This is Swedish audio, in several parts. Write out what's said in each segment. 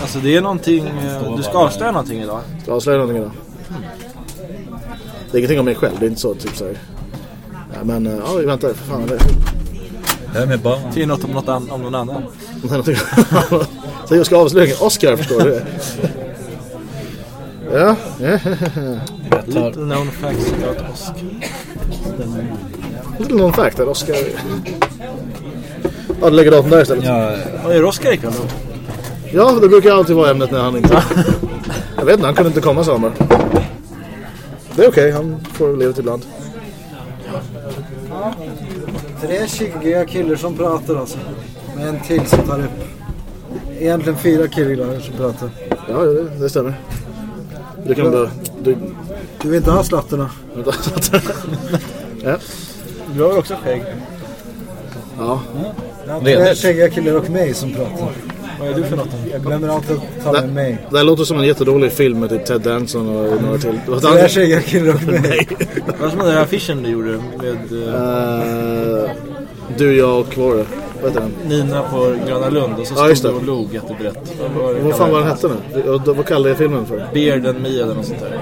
Alltså det är någonting, eh, du ska avslöja någonting idag. Ska jag avslöja någonting idag? Det är ingenting om mig själv, det är inte så typ så. Ja, Men eh, ja, vi väntar för fan. Det Det här med barn. Till något om, något an- om någon annan. är. Så jag ska avslöja Oscar förstår du. Ja, ja. Little known facts about Oscar. Little known fact att Oscar... Ja, du lägger datorn där istället. Ja, Vad gör Oscar ikväll då? Ja, det brukar alltid vara ämnet när han inte... Jag vet inte, han kunde inte komma bara. Det är okej, han får livet ibland. Tre chickiga killar som pratar alltså. Med en till som tar upp. Egentligen fyra killar som pratar. Ja, det, det stämmer. Du kan bara... Du, Du vill inte ha slattarna? ja. Du har väl också skägg? ja. Ja, tre Ledigt. chickiga killar och mig som pratar. Vad är du för något? Jag glömmer alltid att ta med mig. Det här låter som en jättedålig film med typ Ted Danson och några till. Tre fan? chickiga killar och mig. Vad som är den här affischen du gjorde med Eh, du, jag och var det? Vad heter den? Nina på Gröna Lund och så Ja, stod det. och log jättebrett. Vad, Vad fan var den hette nu? Och då- Vad kallade jag filmen för? Beard and Me eller något sånt där.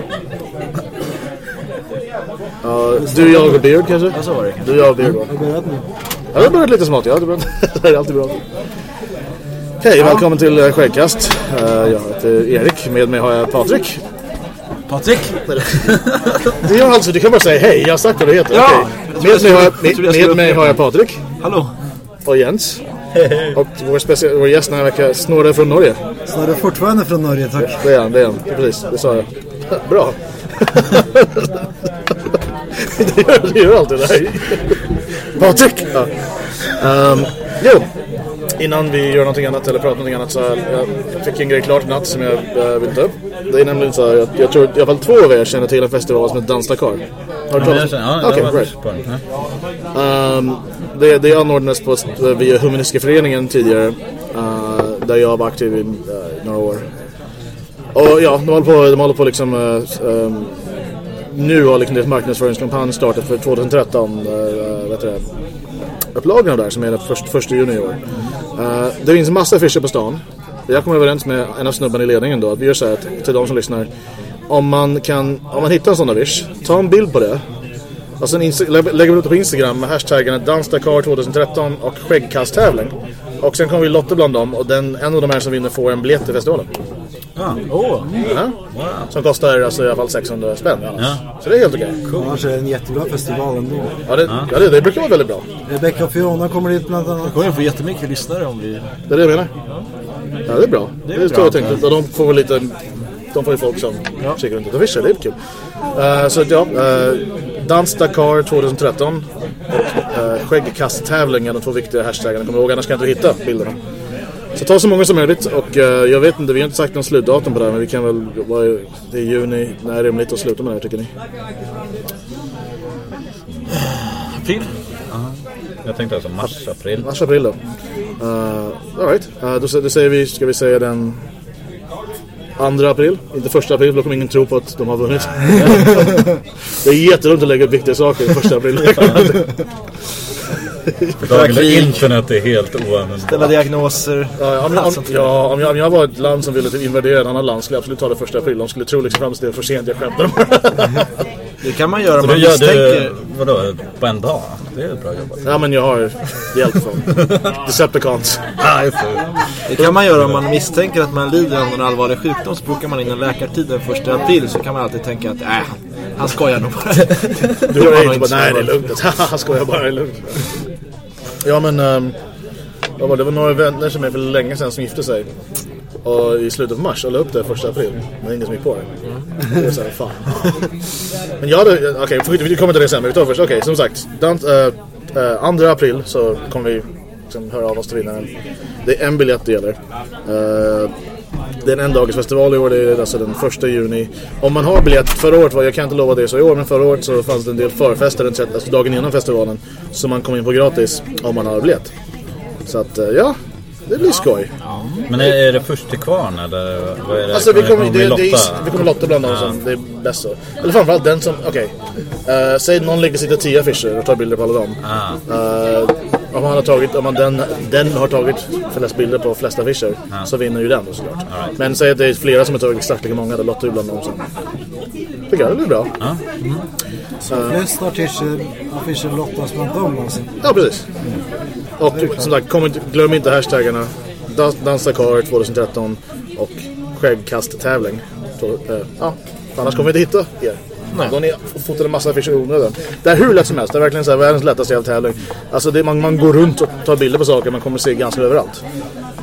Ja, du, jag och Beard kanske? Ja, så var det. Du, jag och Beard va? Har börjat nu? Ja, det har börjat lite smått. Ja, det, är alltid bra. Hej, välkommen till eh, Skäggkast. Eh, Jag heter Erik, med mig har jag Patrik. Patrik! Det gör alltså, du kan bara säga hej, jag har sagt vad du heter. Ja! Jag trodde Med, mig har, jag jag jag med, med mig har jag Patrik Hallå! Och Jens. Och vår, specie- vår gäst den här veckan, Snorre från Norge. Du fortfarande från Norge, tack. Det är han, det är han. Precis, det sa jag. Bra. det, gör, det gör alltid det här. Patrik! Ja. Ehm, jo, innan vi gör någonting annat eller pratar någonting annat så jag, jag fick en grej klart i natt som jag uh, vill ta upp. Det är nämligen så här, att jag tror i alla fall två av er känner till en festival som heter Dansdakar. Har du talat jag känner, ja, Okej, jag har great. varit det, det anordnades på, eh, via Humanistiska föreningen tidigare. Uh, där jag var aktiv i uh, några år. Och ja, de håller på, de håller på liksom... Uh, um, nu har liksom deras marknadsföringskampanj startat för 2013. Uh, vet du? Upplagan av det här som är den först, första juni i år. Uh, det finns massa affischer på stan. Jag kommer överens med en av snubbarna i ledningen då att vi gör så här till, till de som lyssnar. Om man, kan, om man hittar en sån affisch, ta en bild på det. Och sen insta- lä- lägger vi ut det på Instagram med hashtaggen Dansdakar 2013 och skäggkasttävling. Och sen kommer vi lotta bland dem och den, en av de här som vinner får en biljett till festivalen. Åh! Ja. Som kostar alltså i alla fall 600 spänn. Ja. Så det är helt okej. Annars är det en jättebra festival ändå. Ja, det, ja. det, det brukar vara väldigt bra. Rebecca och Fiona kommer dit bland annat. Vi kommer få jättemycket lyssnare om vi... Det är det jag menar. Ja, det är bra. Det är, är så bra. jag tänkte. Och de får väl lite... De får ju folk som kikar runt. Det är kul. Uh, så ja, uh, Dans Dakar 2013 och uh, skäggkasttävling är de två viktiga hashtaggarna. Kom ihåg, annars kan du inte hitta bilderna. Så ta så många som möjligt och eh, jag vet inte, vi har inte sagt någon slutdatum på det här men vi kan väl, det är juni, när är det rimligt att sluta med det här tycker ni? April? Jag tänkte alltså mars, april. Mars, april då. Uh, Alright, uh, då, sä- då säger vi, ska vi säga den 2 april, inte första april, för då kommer ingen tro på att de har vunnit. det är jättedumt att lägga upp viktiga saker första april. Dagen då internet är helt oanvändbart. Ställa diagnoser. Ja, om, om, ja, om, jag, om jag var ett land som ville typ invadera ett annat land skulle jag absolut ta det första april. De skulle tro liksom fram det är för sent, jag skämtar bara. Det kan man göra om man misstänker... vadå, på en dag? Det är bra jobbat. Ja men jag har hjälp från Decepticons. Ah, det. Kan man göra om man misstänker att man lider av någon allvarlig sjukdom. Så bokar man in en läkartid den första april så kan man alltid tänka att äh, han, han skojar nog bara. Du har inte bara, nej det är lugnt. Haha, skojar bara, det är lugnt. Ja men, um, vad var det? det var några vänner som är för länge sedan som gifte sig. Och i slutet av mars och la upp det första april. Men ingen som gick på det. Det är såhär, fan. Men jag hade, okej okay, vi kommer till det sen. Men vi tar först, okej som sagt. Dan, uh, uh, 2 april så kommer vi liksom, höra av oss till vinnaren. Det är en biljett det gäller. Uh, det är en endagsfestival i år, det är alltså den första juni. Om man har biljett, förra året var, jag kan inte lova det så i år, men förra året så fanns det en del förfester den alltså dagen innan festivalen. Som man kom in på gratis om man har biljett. Så att, eh, ja, det blir skoj. Men är, är det först till kvarn eller vad är det? Alltså vi kommer, det, det, lotta? är, vi kommer lotta bland dem som det är bäst så. Eller framförallt den som, okej. Eh, säg någon lägger sitta 10 affischer och tar bilder på alla dem. Ah. Eh, om man har tagit, om man den, den har tagit flest bilder på flest affischer så vinner ju den då såklart. right. Men säg att det är flera som har tagit exakt lika många, då lottar vi bland dem sen. Tycker jag det blir bra. Ja. Flest affischer, affischer lottas bland dem alltså. Ja, precis. Och som sagt, kom inte, glöm inte hashtaggarna Dans- Dansa kar 2013 och Skäggkast-tävling. Eh, ja, annars kommer vi inte hitta er. Nej. Då har ni fått en massa affischer i onödan. Det är hur lätt som helst. Det är verkligen så här, världens lättaste jävla tävling. Alltså det, man, man går runt och tar bilder på saker man kommer se ganska överallt.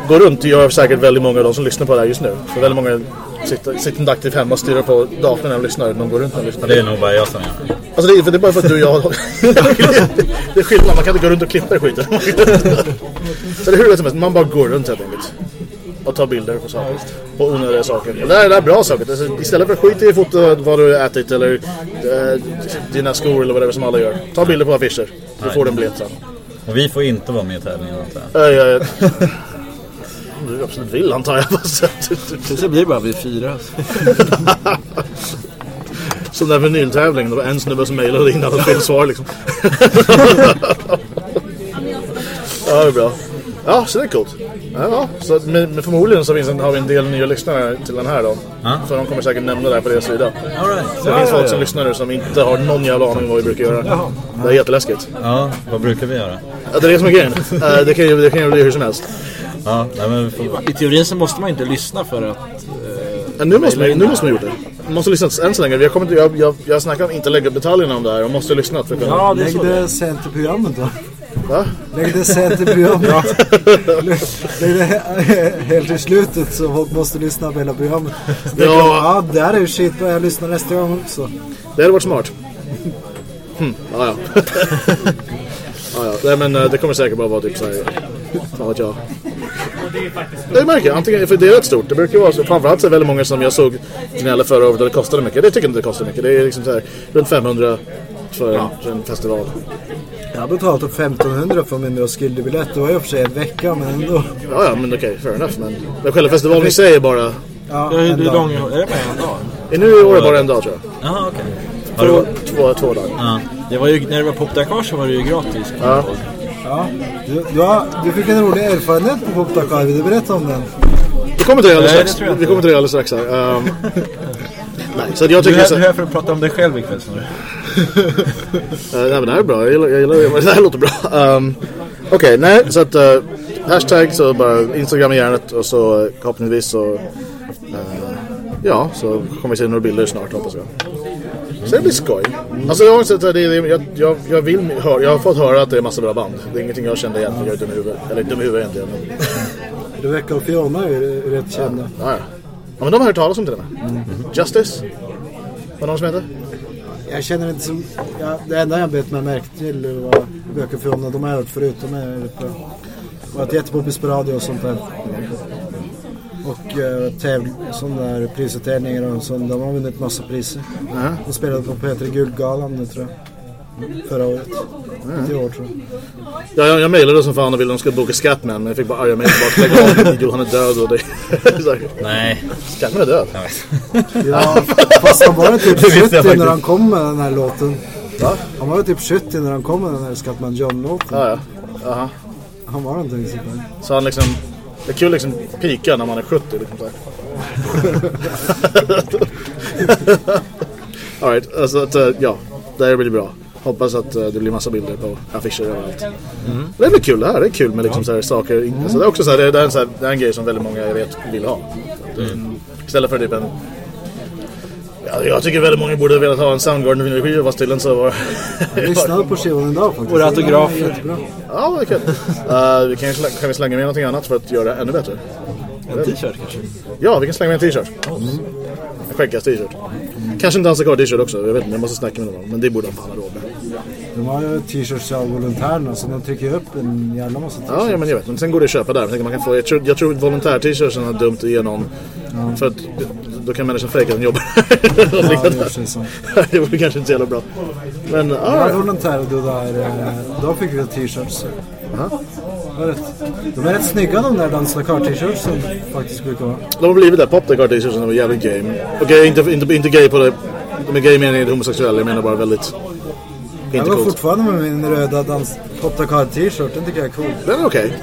Gå runt gör säkert väldigt många av de som lyssnar på det här just nu. För väldigt många sitter, sitter inte aktivt hemma och stirrar på datorn när de lyssnar. De går runt och lyssnar. Det är nog bara jag som gör det. Alltså det, är, för det är bara för att du och jag Det är skillnad, man kan inte gå runt och klippa i skiten. Så det är hur lätt som helst, man bara går runt helt enkelt. Och tar bilder på saker. På onödiga saker. Och det här det är bra saker, alltså, istället för att skita i fota vad du har ätit Eller eh, dina skor eller vad det är som alla gör. Ta bilder på affischer, du får en biljett sen. Och vi får inte vara med i tävlingen äh, jag, Om du absolut vill antar jag Så blir det bara vi fyra. Som den vinyltävlingen, det var en snubbe som mejlade in alla fel svar liksom. ja, det är bra. Ja, så det är coolt. Ja. Så, att- men, men förmodligen så finns en, har vi en del nya lyssnare till den här då. Ja. För de kommer säkert nämna det här på deras sida. All right. Det finns folk som lyssnar nu som inte har någon jävla aning om vad vi brukar göra. Det är jätteläskigt. Ja, vad brukar vi göra? Ja, det är det som är grejen. Eh, det kan ju det kan ju bli hur som helst. Ja, nej, men får... I teorin så måste man inte lyssna för att... Ja, nu, måste man, nu måste man gjort det. Man måste lyssna än så länge. Vi har kommit, jag, jag, jag snackar om inte lägga upp detaljerna om det här. Jag måste lyssna för att kunna... Ja, det är Lägg det sent i programmet då. Va? Lägg det sent i programmet. Lägg det he- helt i slutet så folk måste lyssna på hela programmet. Ja. ja, det här är ju skitbra, jag lyssnar nästa gång också. Det hade varit smart. Hm, ja, ja. ja, ja. Nej, men eh, det kommer säkert bara vara typ såhär... Fan vet jag. Det märker jag. Antingen, för det är rätt stort. Det brukar vara så. Framförallt så är det väldigt många som jag såg gnälla förra året och det kostade mycket. Det tycker jag inte det kostar mycket. Det är liksom så här runt 500 för en, för en festival. Jag har betalat upp 1500 för min Roskilde-biljett. Det var ju för sig en vecka men ändå. Ja, ja, men okej. fair enough. Men men själva festivalen i sig är bara... Ja, Ja, hur, en hur dag. lång är det? Bara en dag? är Nu i år är det bara en dag tror jag. Jaha, okej. Du Två, två, två dagar. Ja. Det var ju, när det var Pop så var det ju gratis. Ja. Ja, du, du, har, du fick en rolig erfarenhet på Pop Dakar. Vill du berätta om den? Vi kommer till det alldeles strax. Vi kommer till det alldeles strax här. Um, nej, så jag Du är tycker här, så du är här för att prata om dig själv ikväll snarare. Uh, nej men det här är bra, jag gillar, jag gillar det. Det här låter bra. Um, Okej, nej så att uh, hashtag så bara Instagram i hjärnet och så uh, förhoppningsvis så uh, ja, så kommer vi se några bilder snart hoppas jag. Så det blir skoj. Alltså jag har sett att det, det, jag, jag, jag vill höra, jag har fått höra att det är massa bra band. Det är ingenting jag kände igen för jag är dum i huvudet. Eller dum i huvudet egentligen. Rebecca och Fiona är rätt kända. ja, ja. ja men de har hört talas om till och med. Justice? Var någon som heter? Jag känner inte som... Ja, det enda jag bet mig märke till var Rebecca och Fiona. De har jag hört förut. De är rätt bra. Varit jättepoppis på radio och sånt där. Och uh, tävl, sådana där prisutdelningar och sånt. De har vunnit massa priser. De spelade på P3 Guldgalan nu tror jag. Förra året. Inte i år tror jag. Ja, jag, jag mejlade som fan och ville att de skulle boka Scatman men jag fick bara arga mejl tillbaka. Lägg av, Joel han är död och det... Nej. Scatman är död. Ja, fast han var ju typ Det visste jag 70 när han kom med den här låten. Va? Han var ju typ 70 när han kom med den här Scatman John-låten. Ja, ja. Jaha. Han var någonting sånt där. Så han liksom... Det är kul liksom pika när man är 70 liksom så. Alright, alltså att, eh, ja. Det här blir bra. Hoppas att eh, det blir massa bilder på affischer överallt. Det blir kul det här. Det är kul med liksom så här saker. Alltså, det är också så här, det, är en, så här, det är en grej som väldigt många jag vet vill ha. Istället för typ en... Ja, jag tycker väldigt många borde velat ha en Soundgarden-skiva fast tydligen så var... Jag lyssnade på skivan idag faktiskt. Är jättebra. Ja, det är kul. Uh, vi kan, vi slänga med någonting annat för att göra det ännu bättre? En t-shirt kanske. Ja, vi kan slänga med en t-shirt. En skäggkast t-shirt. Kanske en dansakar t-shirt också. Jag vet inte, jag måste snacka med någon. Men det borde de fan ha råd med. De har ju t-shirts av volontärerna så de trycker upp en jävla massa t-shirts. Ja, ja, men jag vet. Men sen går det att köpa där. Jag, tänker man kan få, jag tror, jag tror volontär-t-shirten är dumt att ge någon. För att då kan människan fejka att den jobbar. Ja, det det vore kanske inte så jävla bra. Men, Ja, ja. volontärer då där, eh, de fick vi t-shirts. Aha. De är rätt snygga de där Dansa Kart-t-shirtsen faktiskt brukar vara. De har blivit det. Pop the t-shirtsen var jävligt gay. Okej, inte, inte, inte gay på det. De är gay meningen homosexuella. Jag menar bara väldigt... Jag Inte går coolt. fortfarande med min röda dans Potta Kart-t-shirt, den tycker jag är cool. Den är okej.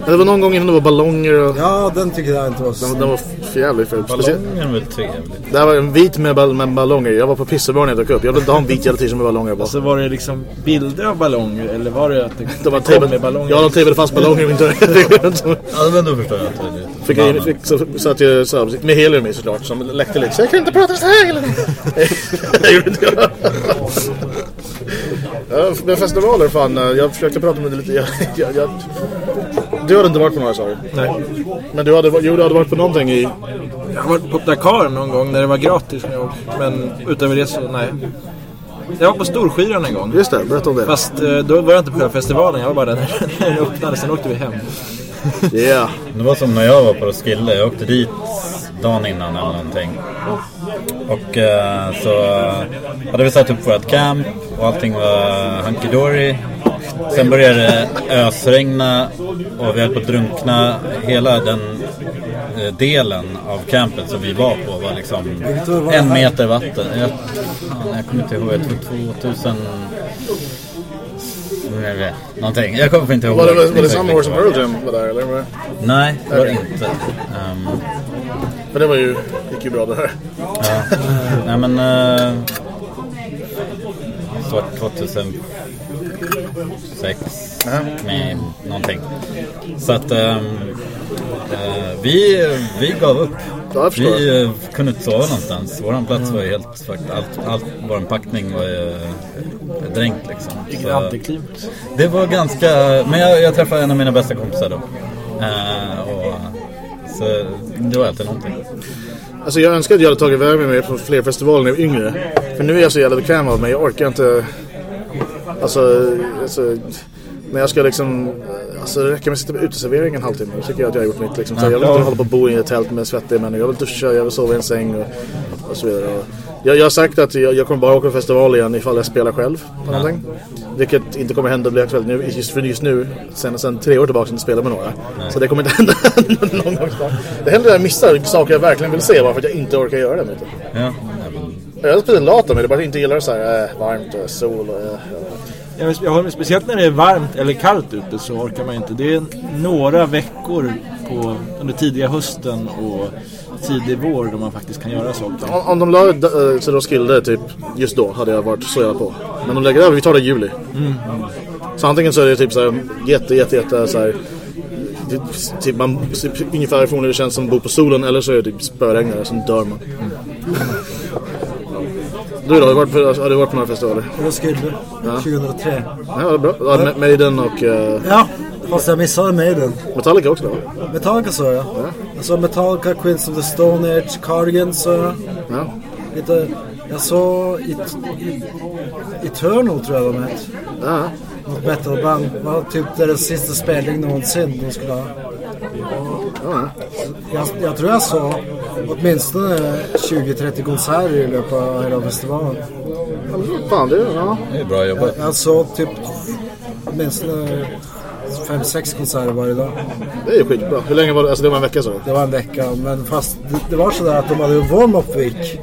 Men det var någon gång innan det var ballonger och... Ja, den tycker jag inte var så Den, den var för jävligt ful. Speciellt- Ballongen är väl trevligt. Det här var en vit med, ball med ballonger. Jag var på pissobar när jag dök upp. Jag vill inte ha en vit jävla t-shirt med ballonger på. Så var det liksom bilder av ballonger eller var det att det, De var kom med ballonger? ja, de tejpade fast ballonger i min dörr. Ja men då förstår jag det lite Fick jag fick, så, så att jag så, med helium i såklart som läckte lite. Så jag kan inte prata så här hela tiden. Ja, med festivaler fan. eh, Jag försökte prata med dig lite. Jag, jag, jag, du hade inte varit på några sa? Nej. Men du hade, jo, du hade varit på någonting i... Jag har varit på Dakar någon gång när det var gratis. när jag. Men utöver det så nej. Jag var på Storskyran en gång. Just det, berätta om det. Fast eh, då var jag inte på den festivalen. Jag var bara där när den öppnade. Sen åkte vi hem. Yeah. Det var som när jag var på Roskilde. Jag åkte dit dagen innan eller någonting. Och eh, så hade vi satt upp vårt camp och allting var hunky dory. Sen började det ösregna och vi höll på att drunkna. Hela den eh, delen av campet som vi var på var liksom en meter vatten. Jag, jag kommer inte ihåg, jag tror 2000... Vet, Någonting. Jag kommer inte ihåg. Var det, var det samma år som Pearl Jam var där eller? Var Nej, det var det inte. Ehm, Men det var ju, gick ju bra det här. nej men... Uh, så 2006 med någonting. Så att eh, vi, vi gav upp. Vi eh, kunde inte sova någonstans. Våran plats var ju helt fucked. Allt, allt vår packning var ju eh, dränkt liksom. Så- det var ganska... Men jag, jag träffade en av mina bästa kompisar då. Eh, och, så det var alltid någonting. Alltså jag önskar att jag hade tagit iväg mig mer på fler festivaler när jag var yngre. För nu är jag så jävla bekväm av mig. Jag orkar inte... Alltså... alltså när jag ska liksom... Alltså det räcker med att sitta på uteservering en halvtimme. Då tycker jag att jag har gjort mitt liksom. Så jag vill inte hålla på och bo i ett tält med svettiga människor. Jag vill duscha, jag vill sova i en säng och, och så vidare. Jag, jag har sagt att jag, jag kommer bara åka på festival igen ifall jag spelar själv på någonting. Vilket inte kommer hända bli aktuellt nu. Just för just nu, sen, sen tre år tillbaka, inte spelar med några. Så det kommer inte hända någon gång snart. Det händer att jag missar saker jag verkligen vill se bara för att jag inte orkar göra det. Ja, Jag är lite lat av mig, det bara att inte gillar så här äh, varmt och sol och... Äh, Jag, har, speciellt när det är varmt eller kallt ute så orkar man inte. Det är några veckor på, under tidiga hösten och tidig vår då man faktiskt kan göra saker. om, om de la äh, så Roskilde typ just då hade jag varit så jävla på. Men de lägger över, vi tar det i juli. Så antingen så är det typ så här jätte, jätte, jätte så här Typ man, typ, ungefär ifrån hur det känns som att bo på solen eller så är det typ spöregnare, sen dör man. Du då, har du varit på, har du varit på några festivaler? Roskilde, 2003. Ja, det var bra. Ja, Ma- Maiden och uh, Ja, fast jag missade Maiden. Metallica också då? Metallica sa jag. Jag såg Metallica, Queens of the Stone Age, Cardigan så jag. Ja. Lite, jag såg It, It, Eternal tror jag de hette. ja. Något metalband. Det var typ deras sista spelning någonsin de skulle ha. ja. Jag, jag tror jag såg åtminstone 20-30 konserter i löpet av hela festivalen. Fan, det. Ja. det är bra jobbat. Jag såg typ åtminstone 5-6 konserter varje dag. Det är ju skitbra. Hur länge var det? Alltså det var en vecka så? Det var en vecka, men fast det, det var sådär att de hade en warm-up week.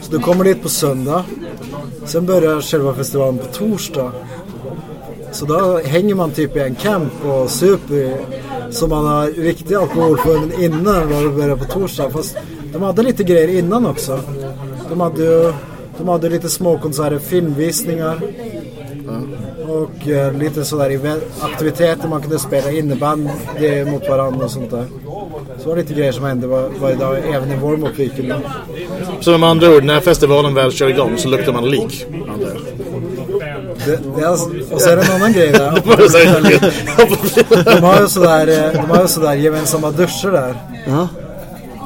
Så du kommer dit på söndag. Sen börjar själva festivalen på torsdag. Så då hänger man typ i en camp och super så man har riktig alkoholfull innan vad det börjar på torsdag. Fast de hade lite grejer innan också. De hade ju de hade lite småkonserter, filmvisningar. Och eh, lite sådär aktiviteter man kunde spela innebandy mot varandra och sånt där. Så det var lite grejer som hände var, varje dag, även i då. Så med andra ord, när festivalen väl kör igång så luktar man lik. Det, det är och så är det en annan grej där. De har ju sådär, eh, de har ju sådär gemensamma duscher där.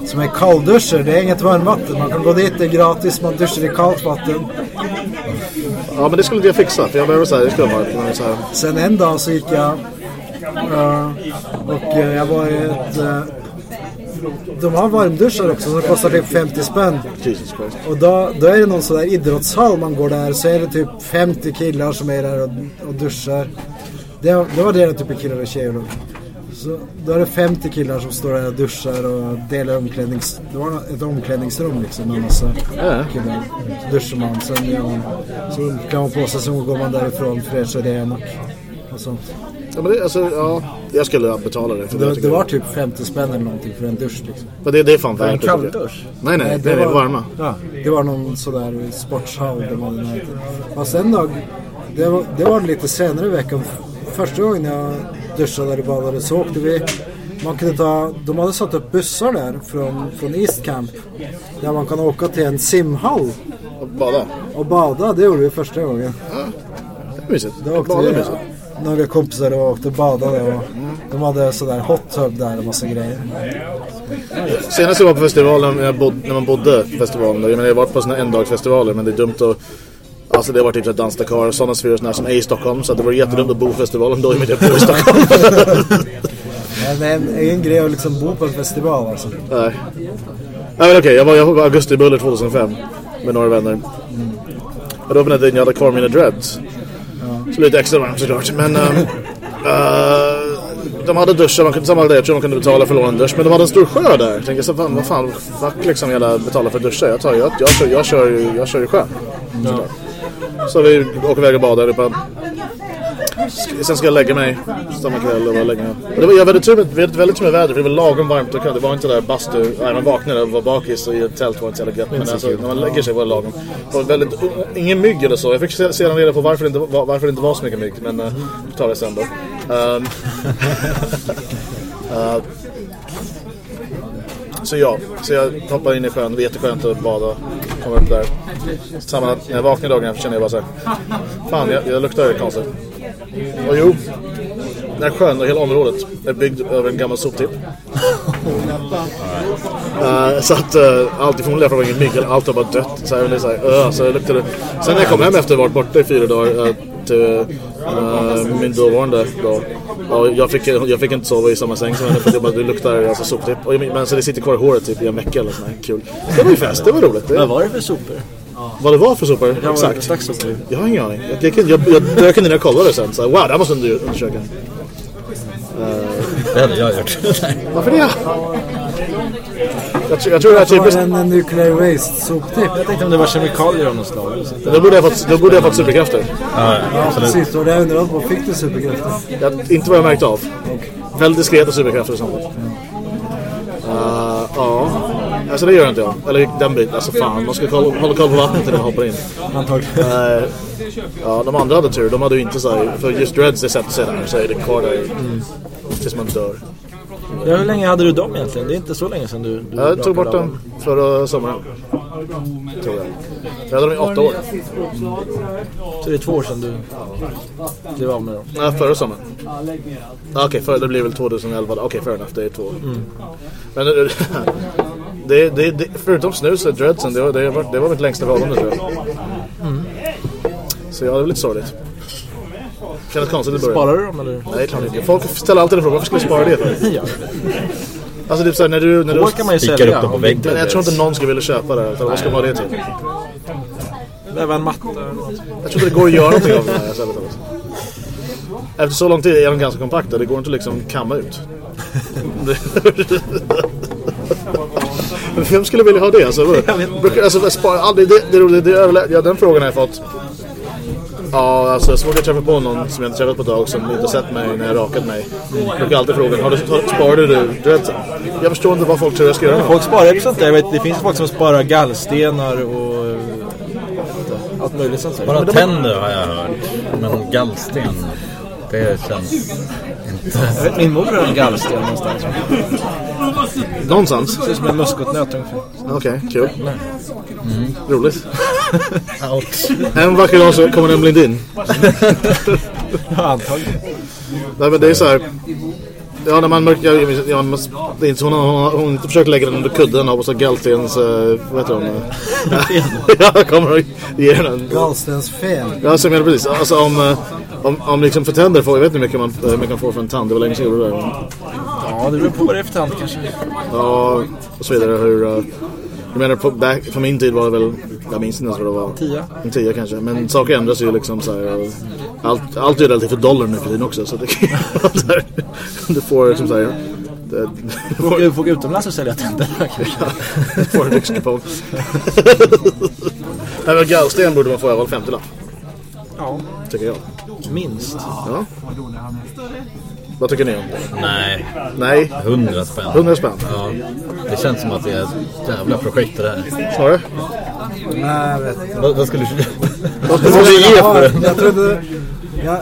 Som är kallduscher, det är inget varmvatten. Man kan gå dit, det är gratis, man duschar i kallt vatten. Ja, men det skulle jag fixa. För jag behöver så här, det skulle vara så här. Sen en dag så gick jag eh, och eh, jag var i ett... eh, de har varmduschar också som kostar typ 50 spänn. Och då, då är det någon sån där idrottshall man går där så är det typ 50 killar som är där och, och duschar. Det, det var det typ killar och tjejer då. Så då är det 50 killar som står där och duschar och delar omklädnings... Det var ett omklädningsrum liksom med massa Ja. killar. Så duschar man, sen man... Så kan man på sig, sen går man därifrån fräsch och ren och, och sånt. Ja, men det, alltså, ja, jag skulle betala det. För Det, tycker- det var typ 50 spänn eller någonting för en dusch liksom. Men det, det är fan värt En det. tycker jag. kalldusch? Nej, nej, Nej, det, det är var- varma. Ja. Det var någon sådär sportshall de hade nära. Och sen då, det var, det var lite senare i veckan. Första gången jag duschade eller badade så åkte vi. Man kunde ta, de hade satt upp bussar där från, från East Camp. Där man kan åka till en simhall Och bada. och bada. Det gjorde vi första gången. Det är mysigt. Då åkte Bada vi. Några kompisar och åkte och badade. Och de hade sådär hot tub där och massa grejer. Senast jag var på festivalen, när, bod, när man bodde på festivalen, jag, menar, jag har varit på såna endagsfestivaler men det är dumt att Alltså det har varit typ Dans Dakar och sådana sfärer som är i Stockholm så det var jättedumt att bo på festivalen då med jag bor i Stockholm. Men det är en, en grej att liksom bo på en festival alltså. Nej. Nej men okej, jag var, jag var på Augusti Buller 2005 med några vänner. Och då blev jag hade kvar mina dreads. Så lite extra varmt såklart. Men ehm, eh, de hade duschar, man kunde, samma där, jag tror man kunde betala för att låna en dusch. Men de hade en stor sjö där. Jag tänkte så fan, vad fan, fuck liksom jävla betala för duschar. Jag, tar, jag, jag, kör, jag, kör, jag kör ju sjön. Såklart. Så vi åker iväg och badar uppe. Sen ska jag lägga mig samma kväll och bara lägga mig. Och det var, jag hade tur med, vi hade väldigt tur med vädret det var lagom varmt och kallt. Det var inte där bastu, nej man vaknade och var bakis och i ett tält var inte så jävla gött. Men alltså, när man lägger sig var det lagom. Det var väldigt, ingen mygg eller så. Jag fick se- sedan reda på varför det inte var, varför det inte var så mycket mygg. Men uh, det tar jag sen då. Ehm, eh, så ja, så jag hoppade in i sjön. Det var jätteskönt att bada. Kom upp där. Samma när jag vaknade dagen efter kände jag bara så här. Fan, jag, jag luktar konstigt. Och jo, den här sjön och hela området är byggd över en gammal soptipp. Eh, så att uh, allt ifrån därför var inget mygg, allt var bara dött. Så, här, det så, här, uh, så jag luktade. Sen när jag kom hem efter att ha varit borta i fyra dagar uh, till uh, min dåvarande då. Och jag, fick, jag fick inte sova i samma säng som henne för bara, det luktar alltså soptipp. Och, men så det sitter kvar i håret typ i en vecka eller sånt här. Kul. Det var ju fest, det var roligt. Vad Det, var det för sopor? Vad det var för sopor, exakt. Exakt. Jag har ingen aning. Jag, jag, jag, jag dök in och kollade sen. Så wow, det här måste du undersöka. Det hade jag gjort. Varför det? Jag, tror- jag tror det är typiskt. en nuclear waste soptipp. Jag tänkte om det var kemikalier av något slag. sånt. Då borde jag fått, då borde jag fått superkrafter. ja, Ja, precis. Och det jag undrade på, fick du superkrafter? Jag, inte vad jag märkt av. Väldigt diskreta superkrafter i så fall. Uh, ja, alltså det gör inte jag. Eller den biten. Alltså fan, man ska kolla, hålla koll på vattnet innan man hoppar in. Antagligen. Eh, ja, de andra hade tur. De hade ju inte så här, för just dreads det sätter sig där så är det kvar där tills man dör. Ja, hur länge hade du dem egentligen? Det är inte så länge sedan du, du Jag tog bort dem förra sommaren. Tror jag. Jag hade dem i åtta år. Så det är två år sedan du blev av med dem. Nej, förra sommaren. Ah, Okej, för det blir väl 2011. Okej, fair enough. Det är två år. Men det, det, det, förutom snus och dreadsen, det var, det, var, det var mitt längsta förhållande tror jag. Så ja, det var lite sorgligt. Kändes konstigt i början. Sparar du dem eller? Nej, klart inte. Folk ställer alltid den frågan, varför skulle jag spara det? Ja. Alltså typ såhär, när du... När du Hår kan man ju sälja. upp dem på väggen. men jag tror inte någon skulle vilja köpa det. Utan vad ska man ha det till? Väva en matta eller något. Jag tror inte det går att göra någonting av det här. Efter så lång tid är de ganska kompakta. Det går inte liksom kamma ut. Men vem skulle vilja ha det? Alltså, brukar, alltså, spara, aldrig, det, det, det, det, överlä- ja, den frågan har jag fått. Ja, alltså så fort jag träffar på någon som jag inte träffat på ett tag som inte sett mig när jag rakat mig. Brukar jag alltid fråga, har du, sparade du dreadsen? Jag förstår inte vad folk tror jag ska göra. Folk sparar ju sånt där. Jag vet, det finns folk som sparar gallstenar och allt möjligt sånt där. Bara tänder har jag hört. Men gallsten, det känns. Jag vet, min mor har en gallsten någonstans. Någonstans? Det ser ut som en muskotnöt ungefär. Okej, kul. Roligt. Ouch. En vacker dag så kommer den bli din. Ja, antagligen. Nej men det är så här. Ja, när man jag, jag, jag, det är inte hon, hon, hon inte försökt lägga den under kudden och hoppas att Galstens, uh, vad heter hon? ja, kommer att ge den en... Gallstensfen. Ja, så jag menar precis. Alltså om, eh, om, om liksom för tänder får, jag vet inte hur mycket man, hur mycket man får för en tand. Det var länge sedan jag gjorde det. Ja, det beror på vad det är för tant kanske. Ja, och så vidare. Hur, uh, jag menar på, back, på min tid var det väl, jag minns inte ens vad det var. Tia. En tia kanske. Men saker ändras ju liksom så här. Allt, allt är relativt för dollar nu för tiden också. Så det kan ju Du får liksom så här, det, Får åka- utomlands och sälja tänder kanske. du får en lyxkupong. Nej men gallsten borde man få i alla fall 50 lapp. Ja, Tycker jag. minst. Ja. Vad tycker ni om det? Nej, Nej, 100 spänn. 100 spänn. Ja, det känns som att det är ett jävla projekt det där. Snarare. Nej, jag vet inte. Vad, vad skulle du... Vad ska man ge för den? jag, trodde, jag,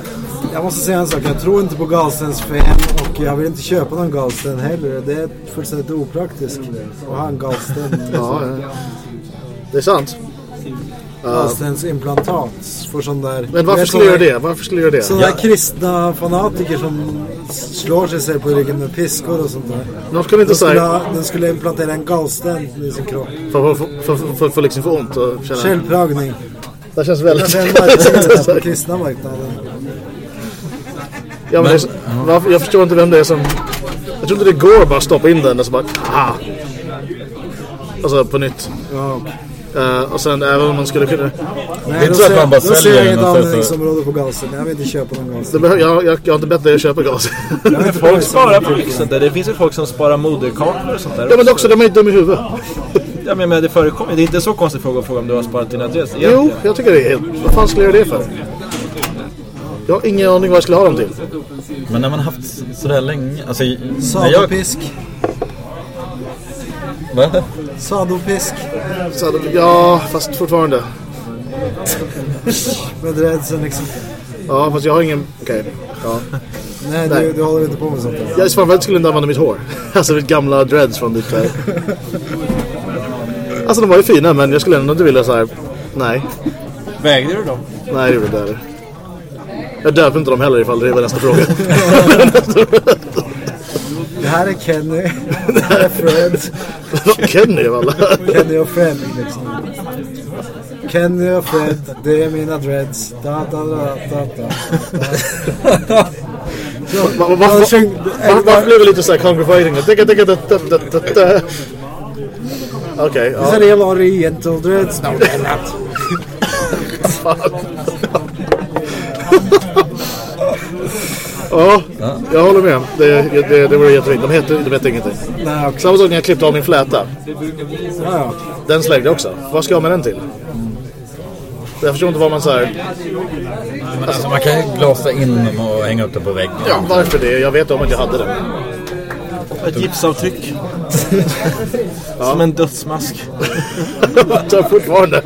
jag måste säga en sak. Jag tror inte på Galstens fen och jag vill inte köpa någon Galsten heller. Det är fullständigt opraktiskt att ha en Galsten. Ja. Det är sant. Galstens implantat för sån där... Men varför skulle jag göra det? Varför skulle jag göra det? Sådana där kristna fanatiker som slår sig själv på ryggen med piskor och sånt där. Varför skulle inte De skulle, säga de skulle implantera en Galsten i sin kropp. för, för, för, för, för, för liksom få ont och känna... Självpragning. Det känns väldigt... En marknad på kristna marknaden. ja, men det är, så- varför, jag förstår inte vem det är som... Jag tror inte det går att bara stoppa in den och så bara... Ah. Alltså på nytt. Ja, okej. Eh, och sen även om man skulle kunna... Nej, inte då så att ser- man bara Då ser säljer jag den inget och sen så- användningsområde på Galsten. Jag vill inte köpa någon Det behö, jag, jag, jag har inte bett dig att köpa gas. Jag inte Folk sparar på där. Det finns ju folk som sparar moderkakorn och sånt där ja men också, de är inte dum i huvudet. Ja, men, men det förekommer. Det är inte så konstig fråga att fråga om du har sparat din adress. Jo, egentligen. jag tycker det är helt... Vad fan skulle jag göra det för? Jag har ingen aning vad jag skulle ha dem till. Men när man haft sådär länge... Alltså, när jag... Va? Sadopisk. Så, hade- ja, fast fortfarande. Med dreadsen liksom. Ja, fast jag har ingen... Okej. Ja. Nej, Nej. Du, du håller inte på med sånt där. Jag är fan skulle inte använda mitt hår. Alltså mitt gamla dreads från ditt här. Alltså de var ju fina men jag skulle ändå inte vilja så här. Nej, Vägde du dem? nej det gjorde jag inte. Jag döper inte dem heller ifall det var nästa fråga. Det här är Kenny. Det här är Fred. Kenny av alla. Kenny och Fred liksom. Kenny och Fred, det är mina dreads. Da, da, da, da, da. Va- va- Jag Varför blev det lite så här congregating? Ticka, ticka, da, da, da, da, da. Okej, Is that ja. real oriental dreads? No, they're not. Ja, jag håller med. Det, det, det vore jättefint. De heter, de heter ingenting. Nej, okej. Samma sak när jag klippte av min fläta. Ja, ja. Den slängde jag också. Vad ska jag med den till? Jag förstår inte vad man säger. Alltså, man kan ju glasa in dem och hänga upp dem på väggen. Ja, varför det? Jag vet om att jag hade den. Ett gipsavtryck. Som en dödsmask. Jag fortfarande.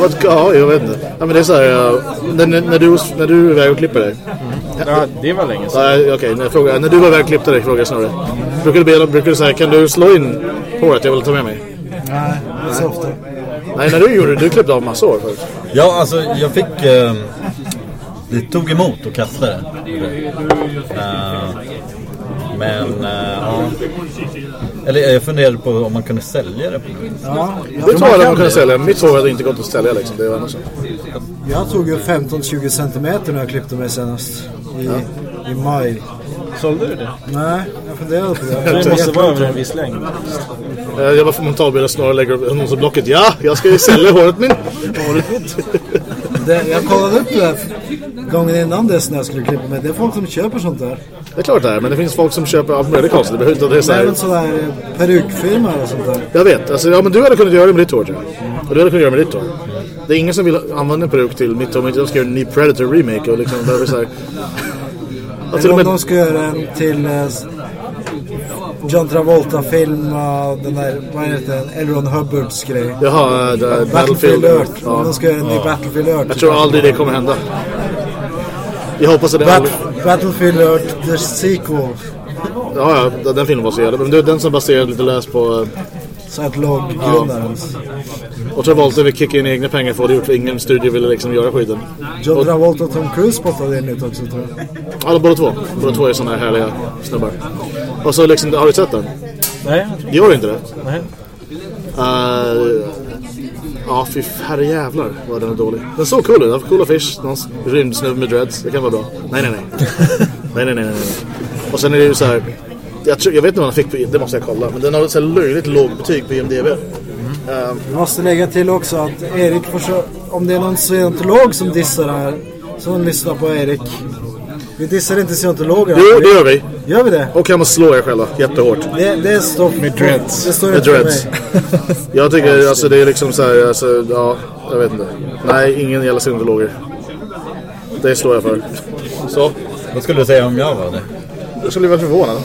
Vad ska ja, jag vet inte. Ja, men det är så här, ja, när, när, du, när du är iväg och klipper dig. Ja, det var länge sedan. Nej, okej, när, jag frågar, när du var iväg och klippte dig frågar jag snarare. Brukar du, be, brukar du säga, kan du slå in håret jag vill ta med mig? Nej, inte så ofta. Nej, när du gjorde det, du klippte av massor hår förut. Ja, alltså jag fick... Eh, det tog emot att kasta det. Eh, men, eh, ja. Eller jag funderade på om man kunde sälja det. Ja, Det tror jag man kunde sälja. Mitt hår hade inte gått att sälja liksom. Det var så. jag tog ju 15-20 centimeter när jag klippte mig senast. I, i maj. Sålde du det? Nej, jag funderade på det. Det måste vara över en viss längd. Eh, Jag var mentalbild och snarare lägger upp annonsblocket. Ja, jag ska ju sälja håret min. Håret mitt. Det. Jag kollade upp det här gången innan dess när jag skulle klippa mig. Det är folk som köper sånt där. Det är klart det är, men det finns folk som köper allt möjligt konstigt. Det behöver inte det är men sådär eh, perukfirmor och sånt där. Jag vet, alltså, ja men du hade kunnat göra det med ditt hår tror jag. Och du hade kunnat göra det med ditt hår. Det är ingen som vill använda en peruk till mitt hår om inte de ska göra en ny Predator remake och liksom behöver så här. Ja, till Eller om de ska göra en till eh, John Travolta-film. eh, den där, vad heter den? L. Ron Hubbards grej. jaha, äh, det- Battlefield Earth. Ja. de ska göra en ny Battlefield Earth. Jag tror aldrig det kommer hända. Jag hoppas att det aldrig... Bat- Battlefield Earth, the sequel. Ja, ja, den filmen var så jävla... Men det är den som baserad lite löst på... eh, Scientolog-grundarens. Och Travolta vill kicka in egna pengar för det gjort för ingen studio ville liksom göra skiten. John Travolta och Tom Cruise spottade in lite också tror jag. Alla båda två. Båda två är såna här härliga snubbar. Och så liksom, har du sett den? Nej, jag tror Gör du inte det? Nej. Uh, ja, fy herrejävlar vad den är dålig. Den såg cool ut. Den har coola fish. Någon rymdsnubbe med dreads. Det kan vara bra. Nej, nej, nej. nej, nej, nej, nej. Och sen är det ju så här. Jag, tror, jag vet inte vad den fick på, det måste jag kolla. Men den har så här löjligt lågt betyg på IMDB. Ehm, Vi måste lägga till också att Erik försöker, om det är någon scientolog som dissar här, så lyssna på Erik. Vi dissar inte scientologer. jo, det gör vi. Gör vi det? Och kan man slå er själva jättehårt. Det, det står Med dreads. Det står Med dreads. Jag tycker alltså det är liksom så här, alltså, ja, jag vet inte. Nej, ingen jävla scientologer. Det slår jag för. Så, Vad skulle du säga om jag var det? jag skulle bli väldigt förvånad.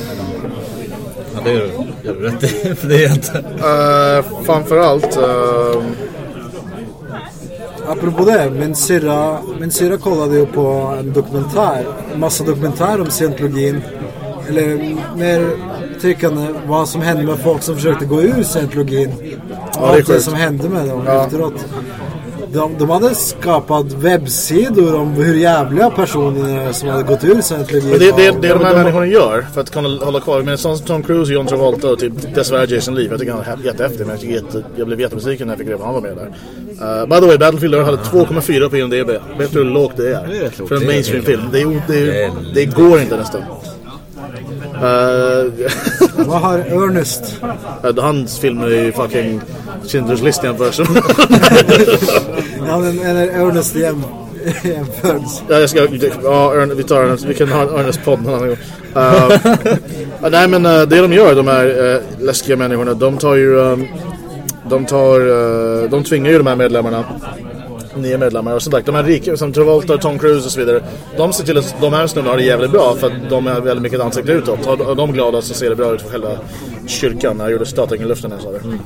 Ja, det är du rätt i. För det är jag inte. Uh, framförallt, uh, Apropå det, min syrra, min syrra kollade ju på en dokumentär, en massa dokumentärer om scientologin. Eller mer tryckande vad som hände med folk som försökte gå ur scientologin. det är Allt det som hände med dem Ja. efteråt. De, de hade skapat webbsidor om hur jävliga personer som hade gått ur scientologin Men det, det, var. det de här människorna gör för att kunna hålla kvar. Men sånt som Tom Cruise, John Travolta och typ dessvärre Jason Lee. Jag tycker han är jättehäftig men jag, tycker jätte, jag blev jättebesviken när jag fick reda på att han var med där. Uh, by the way, Battlefield hade 2,4 på IMDB. Vet du hur lågt det är? Det är lågt. För en Det mainstream-film. Det, det, det går inte nästan. Uh, Vad har Ernest? hans film är ju fucking Schindler's list jämfört Ja men eller Ernest jämförelse. Ja, jag ska, ja, vi tar Ernest, vi kan ha en Ernest-podd någon annan gång. Uh, nej men uh, det de gör, de här uh, läskiga människorna, de tar ju, um, de tar, uh, de tvingar ju de här medlemmarna, nya medlemmar och som sagt, de här rika som Travolta, Tom Cruise och så vidare, de ser till att de här snubbarna har det jävligt bra för att de är väldigt mycket ett ansikte utåt. Har de glada så ser det bra ut för själva kyrkan. Jag gjorde statringen i luften när jag sa det.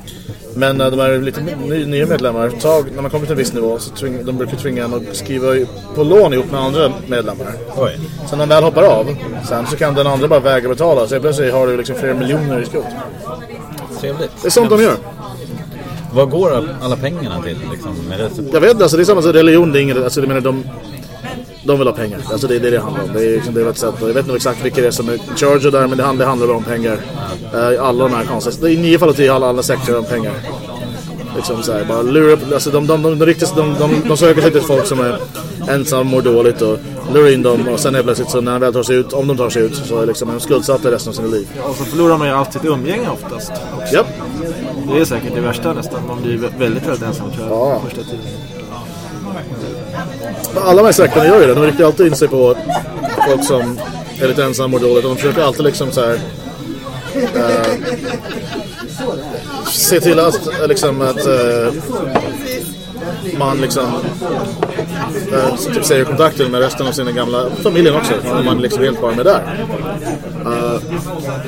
Men uh, de här lite ny, nya medlemmar, tag, när man kommer till en viss nivå så tving, de brukar tvinga en att skriva på lån ihop med andra medlemmar. Oj. Så när man väl hoppar av, sen så kan den andra bara vägra betala. Så plötsligt har du liksom flera miljoner i skuld. Trevligt. Det är sånt de gör. Vad går alla pengarna till? Liksom? Är det. Jag vet alltså det är samma som religion, det är inget, alltså jag menar de, de vill ha pengar. Alltså det är det det handlar om. Det är, liksom, det är ett sätt, jag vet inte exakt vilka det är som är charger där, men det handlar, det handlar bara om pengar. Uh, alla de här konstiga, i nio fall av tio handlar alla sektorer om pengar. Liksom så här, bara lura upp, alltså de, de, de, de, riktigt, de, de, de söker sig till folk som är ensamma, mår dåligt och lurar in dem och sen är plötsligt så när de väl tar sig ut, om de tar sig ut, så är liksom de skuldsatta resten av sina liv. Och så förlorar man ju allt sitt umgänge oftast. Japp. Det är säkert det värsta nästan. Man blir väldigt, väldigt ensam tror jag. Ja. Första tiden. Alla de här sektorerna gör ju det. De riktar alltid in sig på folk som är lite ensamma och dåligt. Och de försöker alltid liksom så här... eh, se till att, eh, liksom, att eh, man liksom uh, typ säger kontakten med resten av sina gamla familjen också. Om man liksom helt bara med där. Eh,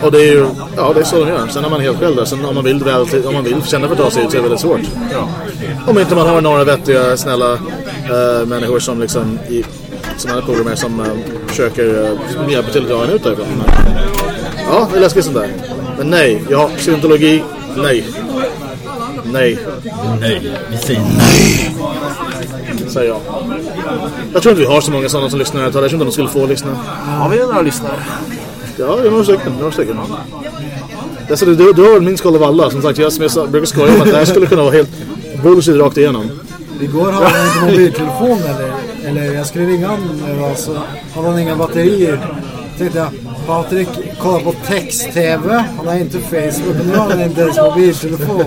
och det är ju, ja det är så de gör. Sen är man helt själv där. Sen om man vill, väl, om man vill känna för att ta sig ut så är det väldigt svårt. Om inte man har några vettiga, snälla eh, människor som liksom i sådana här program som uh, försöker uh, hjälpa till att dra en ut därifrån. Men, ja, det är läskigt sånt där. Men nej, ja, scientologi, nej. Nej, Nej, vi säger nej. säger jag. Jag tror inte vi har så många sådana som lyssnar här. Jag tror inte de skulle få lyssna. Har vi några lyssnare? Ja, det är några stycken. Några stycken. Alltså, du, du, har minst koll av alla. Som sagt, jag, som jag brukar skoja om att det här skulle kunna vara helt bullshit rakt igenom. Igår hade han inte mobiltelefon eller, eller jag skulle ringa honom och så hade han inga batterier. Tänkte jag, Patrik kollar på text-tv, han har inte Facebook, nu har han inte ens mobiltelefon.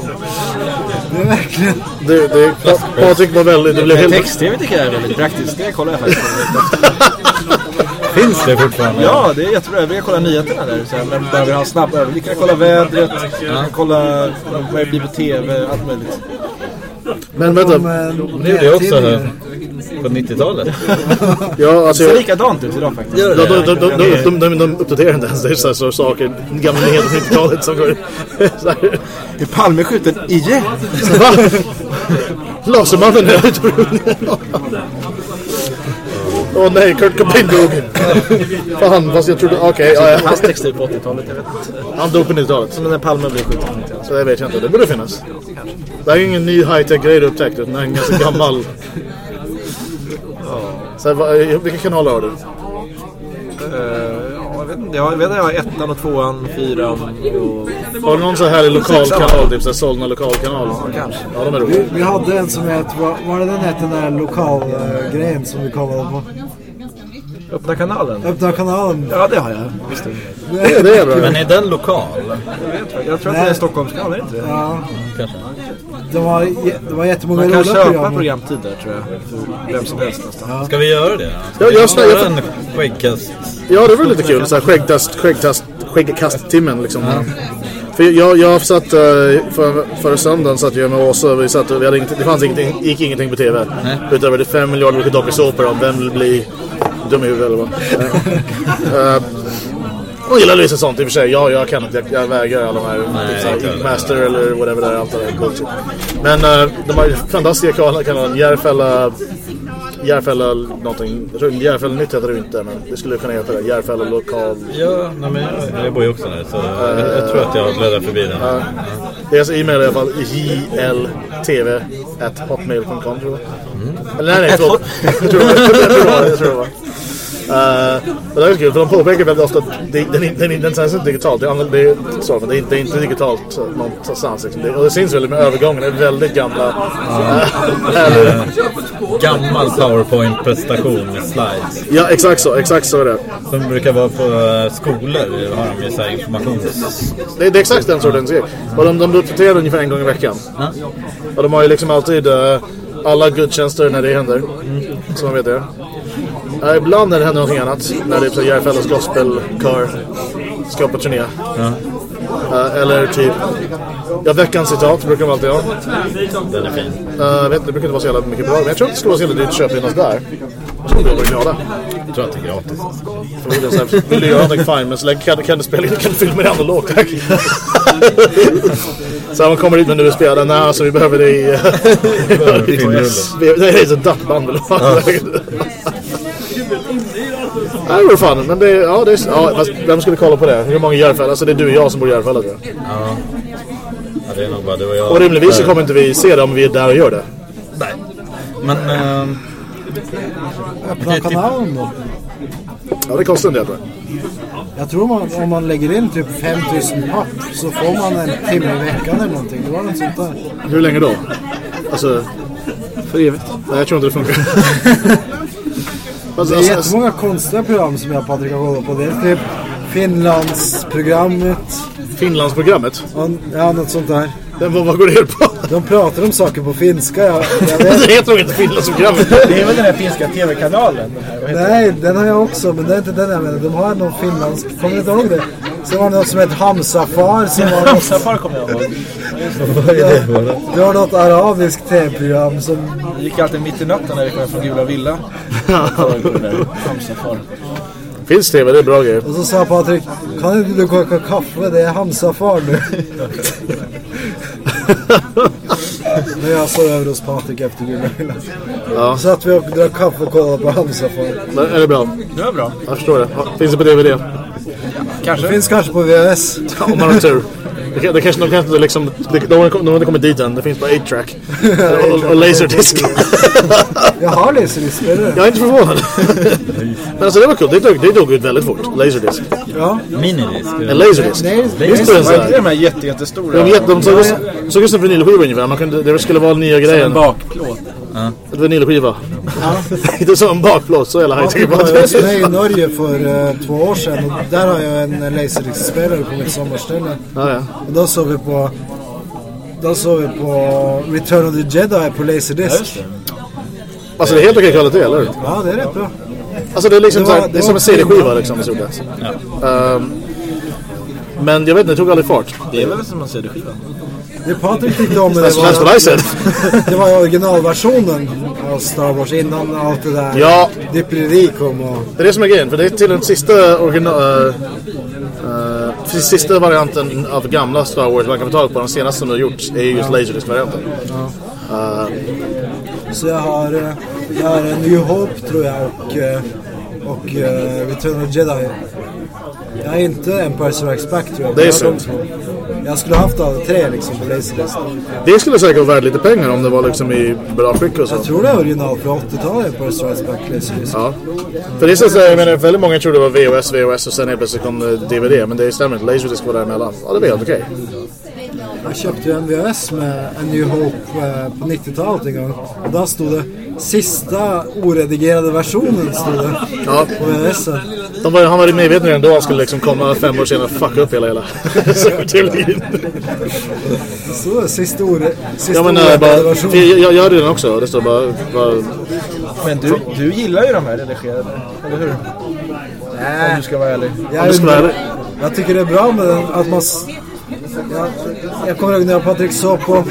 Det är verkligen... Det, det, Pa- Patrik var väldigt... Det blev helt... Text-tv tycker jag är väldigt praktiskt. Det kollar jag faktiskt. Finns det fortfarande? Ja, det är jättebra. Jag brukar kolla nyheterna där. Så här, men behöver ha en snabb överblick. Jag kan kolla vädret, kan kolla vad det blir på tv, allt möjligt. Men vänta. Eh, Det gjorde jag också här på 90-talet. Ja, alltså... Det ser likadant ut idag faktiskt. De, de, de, de, de, uppdaterar inte ens. Det är så, här, så saker, gamla nyheter från 90-talet som går... Är Palme skjuten igen? Lasermannen är ute Åh nej, Kurt Cobain dog. Fan, fast jag trodde... Okej, ja, ja. Hans texter på 80-talet, jag vet inte. Han dog på 90-talet. Men när Palme blev skjuten. Så det vet jag inte. Det borde finnas. Det här är ingen ny high-tech grej du upptäckt. utan Det är en ganska gammal... Så här, kanaler har du? Jag vet inte. Jag vet att jag har ettan och tvåan, fyran och... Har du någon så här lokalkanal? Typ så här Solna lokalkanal? kanske. Ja, de är Vi, roliga. vi hade en som hette, vad var det den hette, den där lokalgrejen som vi kollade på? Öppna kanalen. Öppna kanalen. Ja, det har jag. Visst. Det, det är bra. Men är den lokal? Jag tror att det är Stockholmskanal, är det inte det? Ja, Kanske. De var, jä- det var jättemånga Man kan roliga köpa program. programtid där tror jag. För vem som helst nästan. Ska vi göra det? Ja, jag ska- göra jag- en skäggkast. Ja, det var lite kul. Så här, skäggtest, skäggtest, skäggkast-timmen liksom. För jag, jag satt, eh, för, förra söndagen satt jag med Åsa och vi satt och vi hade inget, det fanns ingenting, gick ingenting på TV. Utöver det fem miljarder olika dokusåpor om vem vill bli dum i huvudet eller vad. uh, och gillar Louise sånt i och för sig. Jag, jag kan inte, jag, jag vägrar alla de här Nej, typ, här. Master eller whatever det är, allt det där bullshit. Men eh, de har ju fantastiska kanaler, Järfälla, Järfälla någonting, jag Järfälla nytt heter det inte men det skulle kunna heta det, Järfälla lokal. Ja, nej, men jag, jag bor ju också där så jag, jag tror att jag har bläddrat förbi den. Deras e-mail är i alla fall jltv.hotmail.com tror jag. Eller nej, nej, förlåt. jag tror det var. Jag tror det är kul för de påpekar väldigt ofta att det, den, den, den, sänds inte digitalt. Det är, det är, sorry, men det är, det är inte digitalt någonstans. Liksom. Det, och det syns väldigt med övergången. Det är väldigt gamla. Uh, eller, Gammal powerpoint-presentation med slides. ja, exakt så. Exakt så är det. Som brukar vara på eh, skolor. Har de ju så här informations... Det, det är exakt den sortens grej. Och de, de uppdaterar ungefär en gång i veckan. Och de har ju liksom alltid eh, alla gudstjänster när det händer. Så man vet det. Uh, ibland när det händer någonting annat. När det är så Järfällas gospelkör ska på turné. Eh, eller typ Ja, veckans citat brukar de alltid ha. Den är fin. Uh, jag vet, inte, det brukar inte vara så jävla mycket bra. Men jag tror att det skulle vara så jävla dyrt att köpa in oss där. Jag tror de blir glada. Jag tror att det är gratis. Förmodligen så här, vill du göra någonting fine, men så länge kan, kan du spela in, kan du filma det analogt, tack. så man kommer dit med en USB, nej alltså vi behöver det i... det är så dattband eller vad Nej, det vore fan, men det, ja, det är, ja, fast vem skulle kolla på det? Hur många Järfälla? Alltså det är du och jag som bor i Järfälla tror jag. Ja. ja, det är nog bara du och jag. Och rimligtvis så kommer inte vi se det om vi är där och gör det. Nej. Men... ehm, Öppna typ- kanalen då. Ja, det kostar en del tror jag. Jag tror man, om man lägger in typ 5000 papp så får man en timme i veckan eller någonting. Det var något sånt där. Hur länge då? Alltså... För evigt? Nej, jag tror inte det funkar. alltså, Det är alltså, jättemånga konstiga program som jag och Patrik har kollat på. Det är typ Finlandsprogrammet. Finlandsprogrammet. Ja, något sånt där. Men vad, vad går det ut på? De pratar om saker på finska. Jag, jag vet. det heter nog inte Finlandsprogrammet. Det är väl den här finska tv-kanalen? den Nej, den har jag också, men det är inte den jag menar. De har någon finländsk, kommer du inte ihåg det? Sen var det något som hette Hamsafar som var den? något, Hamsafar kommer jag ihåg. det var något arabiskt tv-program som... Det gick alltid mitt i natten när vi kom från Gula Villa. Hamsafar. Finns TV, det är bra grejer. Och så sa Patrik, kan inte du koka kaffe? Det är Hamsafar nu. När jag sov över hos Patrik efter Gula Villa. Ja. Så att vi och drack kaffe och kollade på Hamsafar. Men är det bra? Det var bra. Jag förstår det. Ja, Finns det på DVD? Det Kanske. finns kanske på VHS. Ja, om man har tur. Det, kan- det kanske, de kanske inte liksom... De, de, har- de har inte kommit dit än. Det finns på 8-track. och, och Laserdisc. Jag har laserdiskspelare. Jag är inte förvånad. Men alltså det var kul. Det dog, det dog ut väldigt fort. Laserdisc. Ja. Minidisk. En Laserdisc. Nej, Visst är det så Var det här? de här jätte, jättestora? De, vet- de såg ut- som vinylskivor ungefär. Man kunde, det skulle vara nya En grejen. bakplåt. Ett vinylskiva. Inte som en bakplåt. Så jävla high-tech. Jag var med i Norge för eh, två år sedan och där har jag en laserdiskspelare på mitt sommarställe. Ja, ja. Och då såg vi på då såg vi på Return of the Jedi på Laserdisc. Alltså det är helt okej kvalitet, eller hur? Ja, det är rätt bra. Alltså det är liksom Det så var- här, det det är som en CD-skiva liksom i stort sett. Ehm, men jag vet inte, det tog aldrig fart. Det är väl som en CD-skiva? Det Patrik tyckte om det var, det var originalversionen av Star Wars innan allt det där Ja. dippleri kom och... Det är det som är grejen, för det är till den sista original... Uh, uh, sista varianten av gamla Star Wars man kan få tag på, den senaste som har gjorts, är just Laserdisc-varianten. Uh, Så jag har, jag har New Hope tror jag och, och eh, Return of Jedi. Jag har inte Empire Strikes Back tror jag. Det är två. Jag skulle haft alla tre liksom på Laserdisc. det skulle säkert vara värt lite pengar om det var liksom i bra skick och så. Jag tror det är original från 80-talet Empire Strikes Back Laserdisc. Ja. För det är så jag menar, väldigt många trodde det var VHS, VHS och sen helt plötsligt kom DVD. Men det stämmer inte, Laserdisc var däremellan. Ja, det var helt okej. Jag köpte ju en VHS med en New Hope eh, på 90-talet en gång. Och där stod det sista oredigerade versionen stod det Ja. på VHS. De var, han var medveten redan då han skulle liksom komma fem år senare och fucka upp hela hela. Så är sista ordet. Sista Ja men ordet äh, bara, för jag, jag gör det den också. Det står bara, bara Men du, du gillar ju de här redigerade, eller hur? Om du ska vara ärlig. Jag, du ska vara ärlig. jag tycker det är bra med den, att man... Jag, jag kommer ihåg när jag Patrik såg på...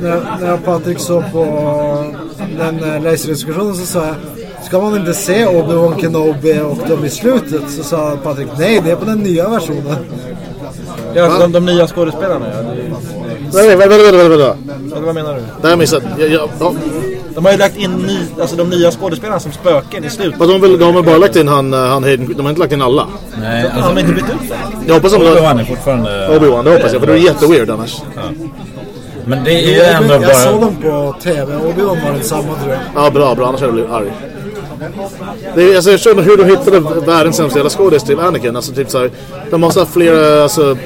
När, när jag Patrik såg på den uh, laserdiskussionen så sa jag Ska man inte se Obi-Wan Kenobi och de i slutet? Så sa Patrik nej, det är på den nya versionen. Ja, alltså, de, de nya skådespelarna ja. Det, Nej, vänta, vänta, vänta, vänta. eller vad menar du? Det här har missat. Jag, jag, ja, De har ju lagt in ny, alltså, de nya skådespelarna som spöken i slutet. men de, vill, de har bara lagt in han, eh, han Hayden, de har inte lagt in alla. Nej, Har de alltså, inte bytt ut dem? Jag hoppas att Obi-Wan är fortfarande... Obi-Wan, det hoppas jag. För det är jätteweird annars. Men det är ju ändå Jag såg bara... dem på TV, Obi-Wan var densamma tror jag. Ja, bra, bra. Annars hade jag blivit arg. Det är, alltså, jag förstår hur de hittade världens sämsta jävla skådis till Anakin. Alltså typ såhär, de måste ha flera, alltså...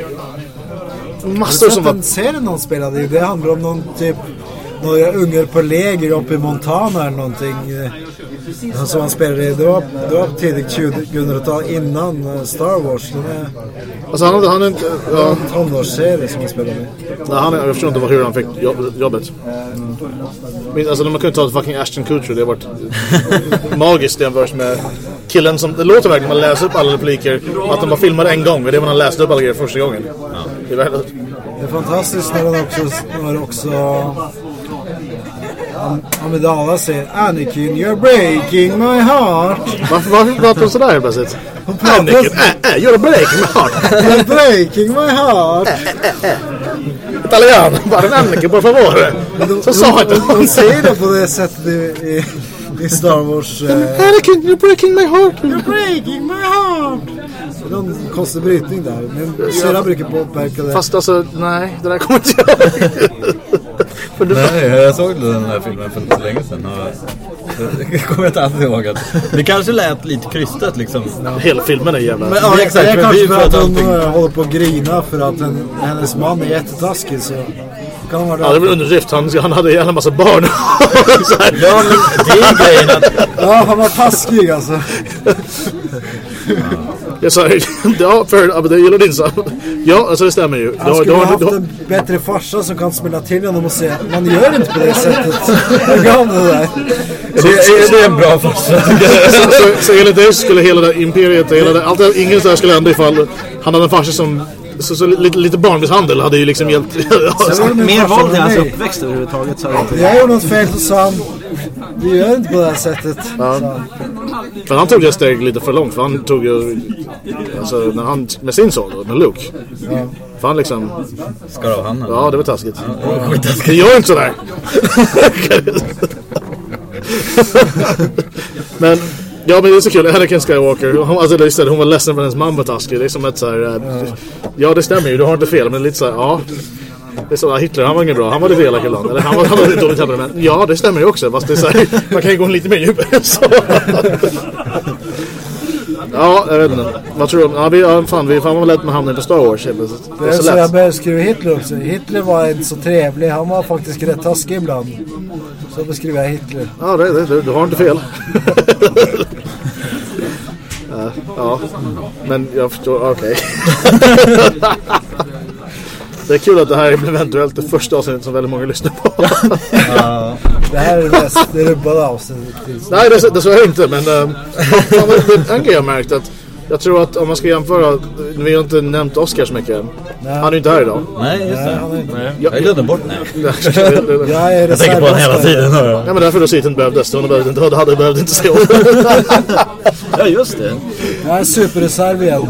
Massor som var... en serie någon spelade i? Det handlar om någon typ några ungar på läger uppe i Montana eller någonting. eh, Som han spelade. Det var, det var tidigt 2000-tal innan eh, Star Wars. Den är Alltså han, han är inte... Ja, en tonårsserie som han spelade i. nej, han, är- jag förstår inte hur han fick jobb, jobbet. Men, alltså de kunde ta fucking Ashton Kutcher. Det har varit magiskt jämfört med killen som... Det låter verkligen man läser upp alla repliker. Att de bara filmade en gång. Det när han läste upp alla grejer första gången. Det är väldigt... Det är fantastiskt när han också, när också Am- Amidala säger Anakin, you're breaking my heart. Varför, varför pratar de sådär helt plötsligt? Hon pratar- Anakin, äh, äh, you're breaking my heart. You're breaking my heart. Italian, bara en Anakin, por favor. Så sa inte de, de hon. säger det på det sättet i, i, Star Wars. Eh, Anakin, you're breaking my heart. You're breaking my heart. Det är någon konstig brytning där. Men syrran brukar påpeka det. Fast alltså, nej, det där kommer inte jag Nej, jag såg den här filmen för inte så länge sedan. Jag kommer inte alls ihåg att... Det kanske lät lite krystat liksom. Hela filmen är jävla... Men, ja, det, exakt, det är kanske för att hon eh, håller på att grina för att en, hennes man är jättetaskig. Så kan vara Ja, det är väl underdrift. Han, han hade en jävla massa barn. Så här. Ja, men det är grejen att... Ja, han var taskig alltså. Jag sa, ja, för det gillar din son. Ja, alltså det stämmer ju. Han Du, skulle ha har- haft har- en bättre farsa som kan spela till honom och säga Man gör inte på det sättet. Hur gav det där? Det är, det är en bra farsa jag. så, så, så enligt dig skulle hela det imperiet, hela det, allt inget där skulle hända ifall han hade en farsa som så, så lite, lite barnmisshandel hade ju liksom hjälpt. Mer våld i hans uppväxt överhuvudtaget så jag gjorde något fel så sa han Vi gör inte på det här sättet. han. Men han tog det steg lite för långt för han tog ju, alltså när han, med sin son då, med Luke. För han liksom, Skar av handen. ja det var taskigt. Ja. Det gör inte sådär. men, ja men det är så kul. Anakin Skywalker, hon, alltså det är hon var ledsen för att hennes man var taskig. Det är som ett så här, eh, ja det stämmer ju, du har inte fel. Men lite så här, ja. Det är så, Hitler, han var ingen bra. Han var lite elak ibland. Eller han var, han var lite dåligt temperament. Ja, det stämmer ju också. Fast det är så här, man kan ju gå lite mer djupare. Ja, jag vet inte. Vad tror du? Ja, vi, ja, fan, vi fan var lätt med hamnen på Star Wars. Det är så så jag började skriva Hitler också. Hitler var inte så trevlig. Han var faktiskt rätt taskig ibland. Så beskriver jag Hitler. Ja, det, det, du, du har inte fel. Ja, men jag förstår. Okej. det är kul att det här är eventuellt det första avsnittet som väldigt många lyssnar på. Det här är det mest det rubbade avsnittet. Nej, det, det så är det inte. Men um, en grej jag har märkt att jag tror att om man ska jämföra, vi har inte nämnt Oscar så mycket. Han är ju inte här idag. Nej, just Nej, det. han är inte. Jag glömde bort nej. Jag är Jag tänker på den hela tiden. hör Ja, men därför då Seaton behövdes. Hon behövde inte, hade behövt inte se om. Ja, just det. Jag är superreserv igen.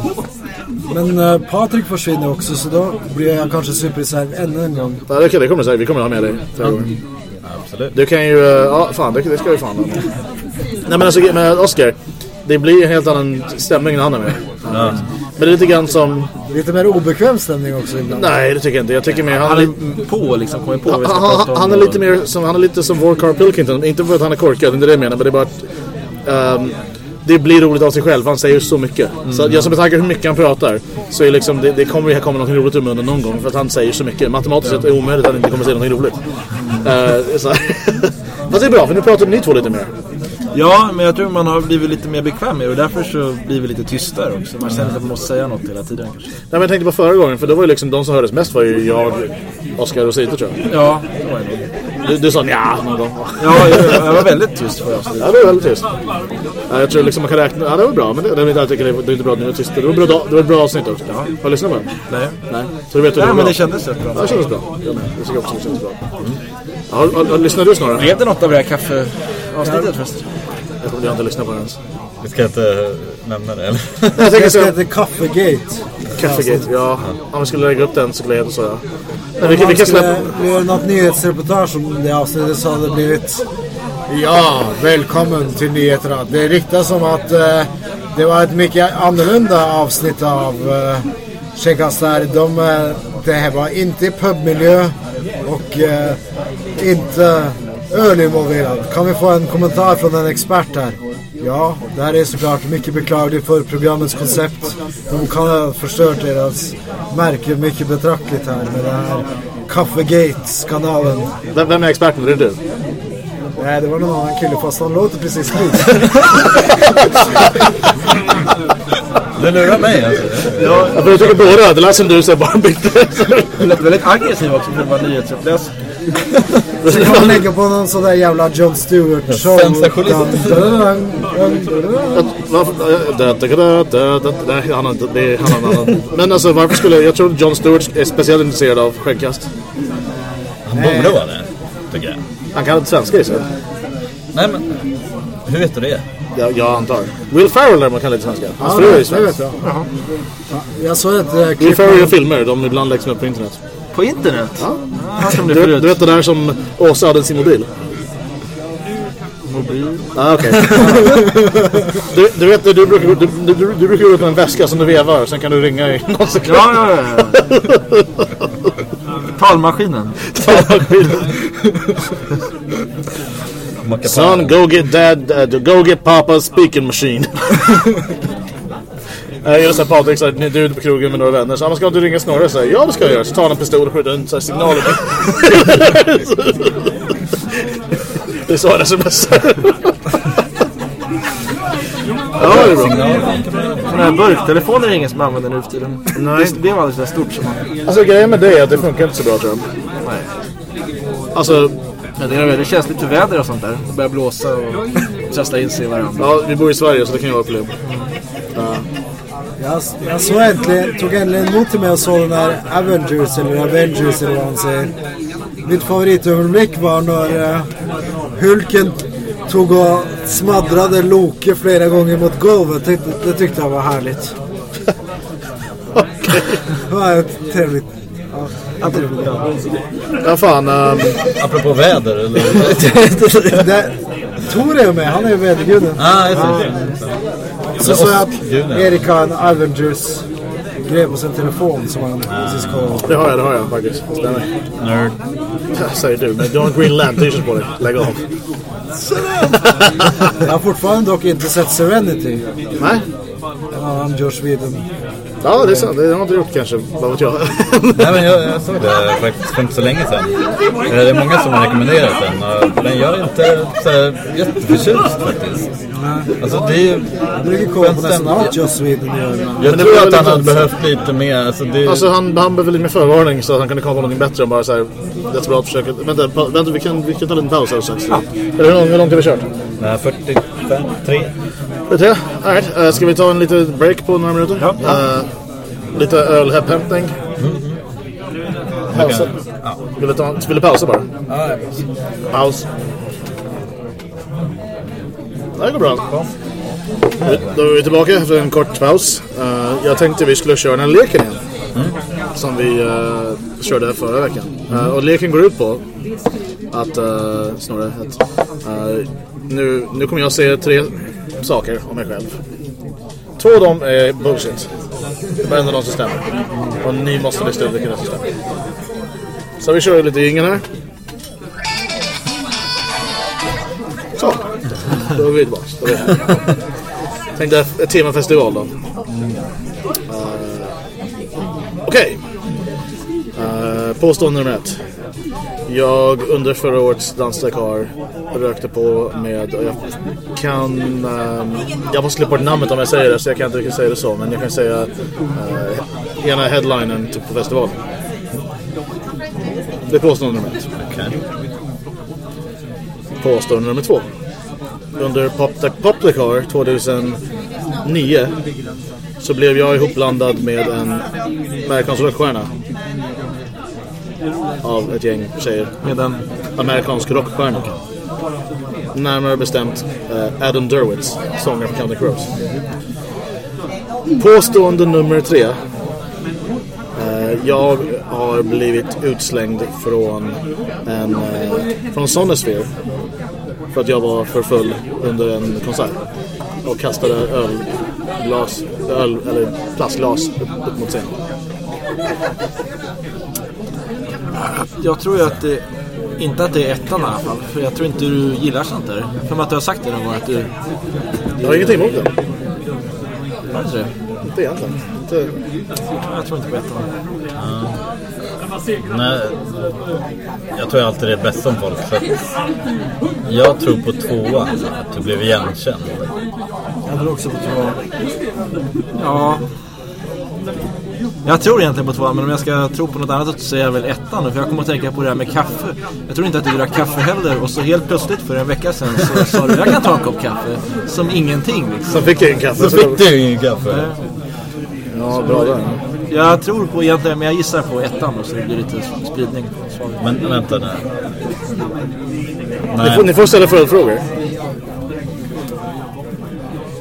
Men uh, Patrik försvinner också så då blir jag kanske superreserv ännu en gång. Ja, det, det kommer säkert. Vi kommer ha med dig. Absolut. Du kan ju, eh, ja fan det, det ska vi fan ha. Nej men alltså med Oscar, det blir en helt annan stämning när han är med. Ja. Men det är lite grann som, Lite mer obekväm stämning också ibland. nej det tycker jag inte. Jag tycker mer, han, Han är, är li- på liksom, kommer på han, han, han är och- lite mer som, han är lite som vår Carl Pilkington. Inte för att han är korkad, inte det jag menar. Men det är bara att ehm, det blir roligt av sig själv. Han säger så mycket. Så att jag som betänker hur mycket han pratar så är liksom, det, det kommer ju komma något roligt ur munnen någon gång. För att han säger så mycket. Matematiskt sett är det omöjligt att han inte kommer säga något roligt. Uh, så. Fast det är bra, för nu pratar ni två lite mer. Ja, men jag tror man har blivit lite mer bekväm med det och därför så blir vi lite tystare också. Man känner att man måste säga något hela tiden kanske. Nej, men jag tänkte på förra gången, för då var ju liksom de som hördes mest var ju jag, Oskar och Sito tror jag. Ja, det var det. Du, du sa nja någon gång. Ja, jag, jag var väldigt tyst förra avsnittet. Ja, det var väldigt tyst. Ja, jag tror liksom man kan räkna... Ja, det var bra, men det, det, jag tycker det, det är inte bra att ni var tysta. Det var, bra, det var ett bra avsnitt också. Har du lyssnat på det? Nej. Nej. Så du vet hur det Nej, var men det kändes rätt bra. Ja, det kändes bra. Jag med. Jag tycker också det kändes bra. Ja, har, har, lyssnar du snarare? Blev det något av det här kaffeavsnittet förresten? Jag kommer inte lyssnat på det ens. Vi ska inte nämna det eller? Jag tänker Det ska så... heta Kaffegate. Kaffegate, ja. Om vi skulle lägga upp den så skulle jag så, ja. Men vi, vi kan släppa... göra något nyhetsreportage om det avsnittet så hade det blivit Ja, välkommen till nyheterna. Det riktas som att eh, det var ett mycket annorlunda avsnitt av eh, Tjejkastare. De, eh, det här var inte i pubmiljö och eh, inte ölinvolverad. Kan vi få en kommentar från en expert här? Ja, det här är såklart mycket beklagligt för programmets koncept. De kan ha förstört deras märke mycket betraktligt här med den här Kaffegate-skandalen. Vem, vem är experten? Det är du? Nej, det var någon annan kille fast han låter precis lik. Du lurar mig alltså. Ja, för jag tycker båda ödeläsen du säger bara bytte. Du lät väldigt aggressiv också för att vara nyhetsuppläsare. Så man lägger på någon sån där jävla Jon Stewart show. Sensationist. Han har en annan. Men alltså varför skulle... Jag tror John Stewart är speciellt intresserad av skäggkast. Han borde vara det, tycker jag. Han kan inte svenska i sig. Nej men, hur vet du det? Jag, jag antar. Will Ferrell däremot kan lite svenska. Hans Ja, fru är ju det svensk. vet jag. Ja, Jag såg ett äh, Will. Ferrell gör filmer. De ibland läggs upp på internet. På internet? Ja. Som Du, du vet det där som Åsa hade sin mobil? Mobil. Ah, okej. du, du vet, du, brukar, du, du, du, brukar gå ut med en väska som du vevar. Sen kan du ringa i någon sekund. Ja, ja, ja. Talmaskinen. Macka Son, go get dad, uh, go get papa's speaking machine. Nej, just det, Patrik att ni är ute på krogen med några vänner. Så han ska inte ringa Snorre? Så här, ja, det ska jag göra. Så tar han en pistol och skjuter en så här, signaler. det är så han smsar. ja, det är bra. Sådana här burktelefoner är ingen som använder nu för tiden. Nej. Det, det var alldeles så stort som man... Alltså grejen med det är att det funkar inte så bra tror jag. Nej. Alltså, Men det är väldigt känsligt för väder och sånt där. Det börjar blåsa och trassla in sig i varandra. ja, vi bor i Sverige så det kan ju vara problem. Jag, jag såg äntligen, tog äntligen emot till mig och såg den här Avengers eller Avengers eller vad man säger. Mitt favoritögonblick var när uh, Hulken tog och smaddrade Loke flera gånger mot golvet. Det, det tyckte jag var härligt. Det var ett trevligt. Ja, fan. ehm, Apropå väder eller? Det, Tor är med, han är väderguden. ah, just det. Så såg jag att. Erik har en Avengers grej på sin telefon som han precis ska... det har jag, det har jag faktiskt. Stämmer. Nerd. Säger du, men du har en Green Land-t-shirt på dig. Lägg av. Jag har fortfarande dock inte sett Serenity. Nej. En annan Josh Whedon. Ja, det är sant. Det har inte gjort kanske. Vad vet jag. Nej men jag, jag såg det faktiskt för inte så länge sedan. Det är många som har rekommenderat den. och- Men jag är inte så här jätteförtjust faktiskt. Alltså det är ju... Jag brukar kolla på nästan allt Josh Whedon gör. Jag tror att han hade behövt lite mer. Alltså det, Alltså han, han behöver lite mer förvarning så att han kunde komma på någonting bättre än bara så här. Det är bra att försöka. Vänta, vänta vi, kan, vi kan ta en liten paus här strax. Eller hur, lång- hur långt har vi kört? Nej, 45, 3. Vet du? Alright, uh, ska vi ta en liten break på några minuter? Ja. Eh, lite ölhämtning. Pausa. Ja. Vill du, ta, vill du pausa bara? Ja, Paus. Det går bra. Då är vi tillbaka efter en kort paus. Eh, jag tänkte vi skulle köra den leken igen. Som vi uh, körde förra veckan. Eh, och leken går ut på att, uh, snarare, att nu, nu kommer jag säga tre saker om mig själv. Två av dem är bullshit. Det är en av dem som stämmer. Och ni måste lista ut vilken som stämmer. Så vi kör lite ingen här. Så. Då är vi tillbaka. Då är vi här. Tänkte ett temafestival då. Uh, Okej. Uh, påstående nummer ett. Jag under förra årets Dans Dakar rökte på med, jag kan, ehm, jag måste klippa bort namnet om jag säger det så jag kan inte riktigt säga det så men jag kan säga uh, ena headlinen typ på festivalen. Det är påstående nummer ett. Okej. Påstående nummer två. Under Pop, Pop Dakar 2009 så blev jag ihopblandad med en amerikansk rockstjärna. Av ett gäng tjejer. Med en... Amerikansk rockstjärna. Närmare bestämt eh, Adam Derwitz, sångare för Counting Crows. Påstående nummer tre. Eh, jag har blivit utslängd från en eh, från Sonosphere för att jag var för full under en konsert och kastade ölglas, öl, eller plastglas upp, upp mot scenen. Jag tror ju att det... Inte att det är ettan i alla fall. För jag tror inte du gillar sånt där. För att du har sagt det någon gång att du... Jag har ingenting emot det. Har du inte det? Inte egentligen. Inte... Jag tror inte på ettan. Nej, jag tror alltid det är bäst om folk. Så jag tror på tvåan, att du blev igenkänd. Jag tror också på två. Ja. Jag tror egentligen på tvåan, men om jag ska tro på något annat så säger jag väl ettan. För jag kommer att tänka på det här med kaffe. Jag tror inte att du drack kaffe heller. Och så helt plötsligt för en vecka sedan så sa du jag kan ta en kopp kaffe. Som ingenting liksom. Så fick jag en kaffe. Så fick du ingen kaffe. Ja, bra där. Jag tror på egentligen, men jag gissar på ettan då, så det blir lite spridning. Men vänta nu. Ni får, ni får ställa följdfrågor.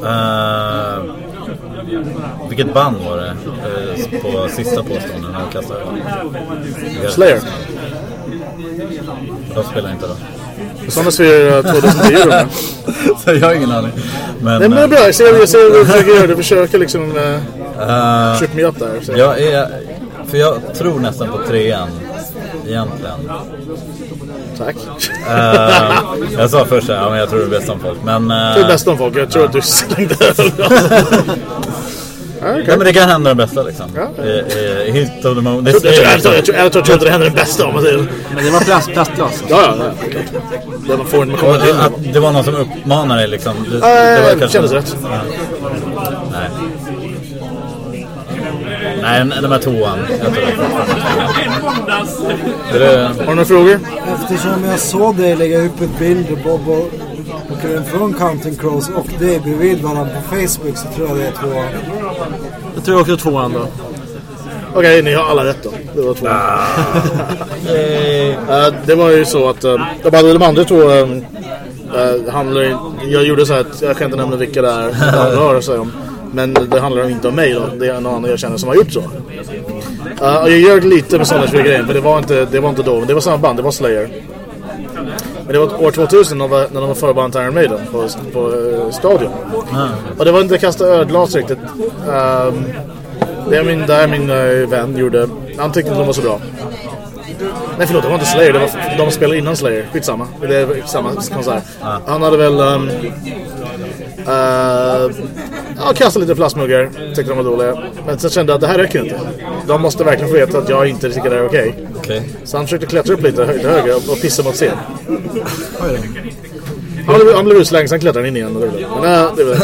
Eh, vilket band var det eh, på sista påståenden när du kastade? Slayer. De spelar inte då. Sådana sfärer 2010 då. Så jag har ingen aning. Men, Nej men det är bra, jag ser, jag ser vad du försöker göra. Du försöker liksom uh, eh, shoot me up där. Så. jag är, för jag tror nästan på trean egentligen. Tack. Eh, jag sa först att ja, men jag tror det är bäst om folk. Men, eh, Det är bäst om folk. Jag tror att du slängde öl. ja, men det kan hända det bästa liksom. Ja. I, i, hit of the moment. Det Jag tror- är jag tror- jag tror- jag tror jag tror inte det händer det bästa om man säger Men det var plast, plastglas. Ja, ja, ja. det man får man kommer till. att det var någon som uppmanade dig liksom. Det, Äh, det var det kändes rätt. Nej. Nej, den, den här tvåan. Har du några frågor? Eftersom jag såg dig lägga upp ett bild på, på, på den från Counting Crows och det bredvid varandra på Facebook så tror jag det är två. Jag tror också tvåan då. Okej, ni har alla rätt då. Det var två. Eh, det var ju så att uh, de, andra- två uh, handlar Jag gjorde så här att jag kan inte nämna vilka det är det rör sig om. Men det handlar inte om mig då. Det är en annan jag känner som har gjort så. Uh, och jag gör lite med sådana grejer för det var, inte, det var inte då. Men det var samma band, det var Slayer. Men det var år 2000 när de var, när de var förband till Iron Maiden på, på uh, Stadion. Och det var inte kasta ölglas riktigt. Ehm, det är min, det är min uh, vän gjorde. Han tyckte inte de var så bra. Nej förlåt, det var inte Slayer. Det var, de spelade innan Slayer. Skitsamma. Det är samma konsert. Han hade väl... Um, uh, ja, kastat lite plastmuggar. Tyckte de var dåliga. Men sen kände jag att det här räcker inte. De måste verkligen få veta att jag inte tycker det är okej. Okej. Så han försökte klättra upp lite, högre och och pissa mot scen. Han blev, han blev utslängd, sen klättrade han in igen. Och det blev, men, äh, det blev,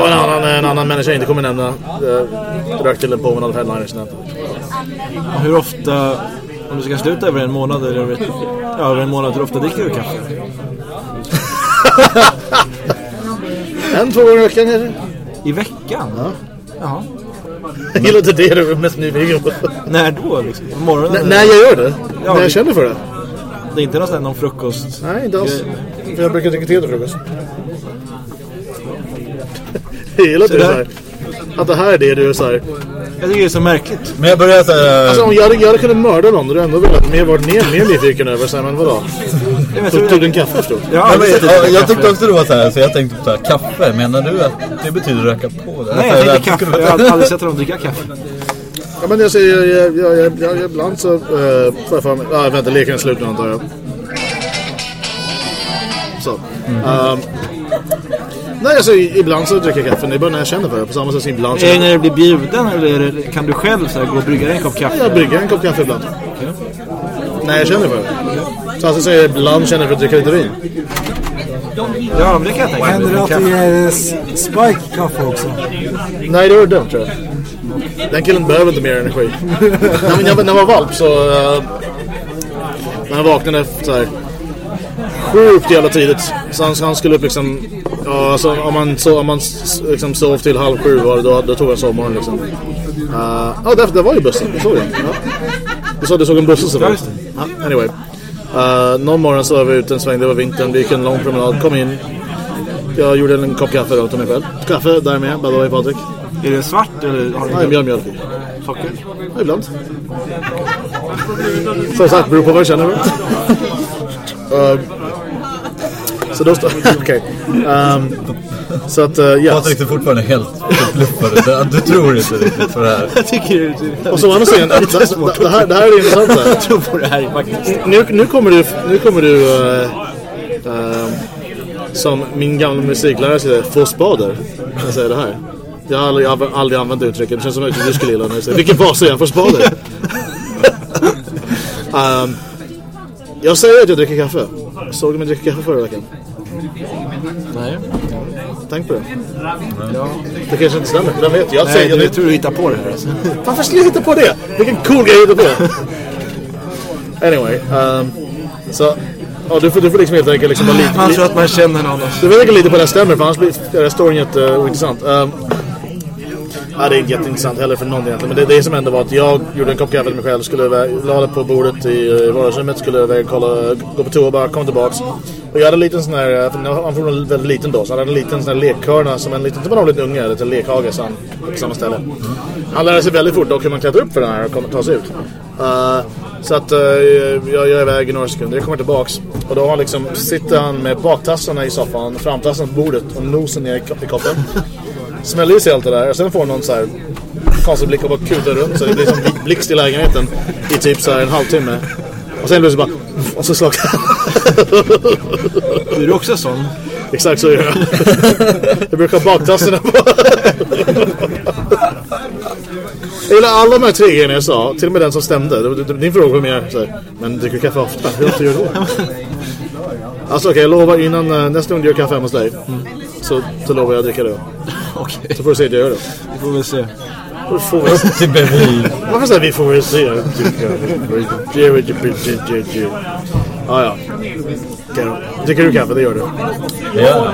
och en annan, en annan människa jag inte kommer nämna äh, rök till en på med någon headliners. Hur ofta, om du ska sluta över en månad eller över, ja, över en månad, hur ofta dricker du kaffe? En, två gånger i veckan kanske. I veckan? Ja. Jaha. Jag gillar inte det du är mest nyfiken på. När då liksom? På morgonen? N- när jag gör det. Ja, när jag det- känner för det. Det är inte någon, någon frukost? Nej, inte alls. För jag brukar dricka te till frukost. Jag gillar att du är så här. Att det här är det du är så här. Jag tycker det är så märkligt. Men jag börjar såhär... Alltså om jag hade, jag hade kunnat mörda någon och du ändå velat mer, varit mer, mer nyfiken över så här, men vadå? Tog, tog du en kaffe förstås? Jag Ja, men, jag kaffe. tyckte också det var så här, så jag tänkte så här, kaffe. Menar du att det betyder röka på? Det? Nej, Alltså, jag att tänkte kaffe. Jag har aldrig sett honom dricka kaffe. Ja men jag säger, jag, jag, jag, jag, jag, ibland så uh, får jag för mig, ja vänta leken är slut nu antar jag. Så. Ehm, nej alltså ibland så dricker jag kaffe, det är bara när jag känner för det. På samma sätt som ibland så Är det när du blir bjuden eller det, kan du själv så här, gå och brygga en kopp kaffe? jag brygger en kopp kaffe ibland. Nej, jag känner för det. Sasse säger ibland känner för att dricka lite vin. Ja, men det kan jag tänka Händer det att du ger Spike kaffe också? Nej, det var dumt tror jag. Den killen behöver inte mer energi. när, jag, när jag var valp så... Uh, när han vaknade så här sjukt jävla tidigt. Så han, han skulle upp liksom... Ja, alltså om man, så, om man liksom sov till halv sju var det, då, då tog han sovmorgon liksom. Uh, ja, det, det var ju bussen. Du såg den. Ja. Du sa du såg en buss så det. Ja, anyway. Uh, någon morgon så var vi ute en sväng, det var vintern, vi gick en lång promenad, kom in. Jag gjorde en kopp kaffe då till mig själv. Kaffe där med, by the way Patrik. Är det svart eller har Nej, du mjöl, mjölk. socker? Ja, ibland. Som sagt, beror på vad jag känner. uh, så då står... Okej. Ehm, så att, uh, yes. Patrik är fortfarande helt förbluffad. Du tror inte riktigt på det här. Jag tycker det är Och så å andra sidan, det, det, det, här, det här är intressant. Här. Jag tror på det här faktiskt. Nu, nu kommer du, nu kommer du uh, uh, som min gamla musiklärare säger, få spader. När jag säger det här. Jag har aldrig, jag har aldrig använt det uttrycket. Det känns som att du skulle gilla när jag säger vilken fas är jag får spader? um, jag säger att jag dricker kaffe. Såg du mig dricka kaffe förra veckan? Nej. Tänk på det. Det kanske inte stämmer. Jag vet. Jag Nej, säger, du jag, tror du hittar på det här alltså. varför skulle jag hitta på det? Vilken cool grej hitta på. Anyway. Um, så, ja, du, får, du får liksom helt enkelt liksom lite... Man tror att man känner någon. Du vet inte lite på det stämmer för annars blir storyn jätteointressant. Um, ja, det är inte jätteintressant heller för någon egentligen. Men det, det som hände var att jag gjorde en kopp kaffe till mig själv. Skulle iväg, la det på bordet i, vardagsrummet. Skulle iväg, kolla, gå på toa bara, kom tillbaks. Och jag hade en liten sån här, för han var väldigt liten då. Så han hade en liten sån här lekhörna som en liten, som en liten unge. Eller en lekhage så han på samma ställe. Han lärde sig väldigt fort dock hur man klättrar upp för den här och ta sig ut. Uh, så att uh, jag, jag är iväg i några sekunder. Jag kommer tillbaks. Och då har han liksom, sitter han med baktassarna i soffan, framtassarna på bordet och nosen ner i koppen. Smäller i sig allt det där och sen får någon så här konstig blick och bara kutar runt så det blir som blixt i lägenheten i typ så en halvtimme. Och sen plötsligt bara... Och så slakar han. Är du också sån? Exakt så gör jag. Jag brukar ha baktassarna på. Jag gillar alla de här tre grejerna jag sa. Till och med den som stämde. Din fråga var mer så här, Men dricker du kaffe ofta? Hur ofta gör du det? Alltså okej, jag lovar innan eh, nästa gång du gör kaffe hemma hos dig. Så, så lovar jag att dricka det. Okej, Så får du se att jag gör det. vi får väl se. Då får vi- Till bevis. Varför säger vi får väl se? Ja, ja. Då. Dricker du kaffe? Det gör du. Ja.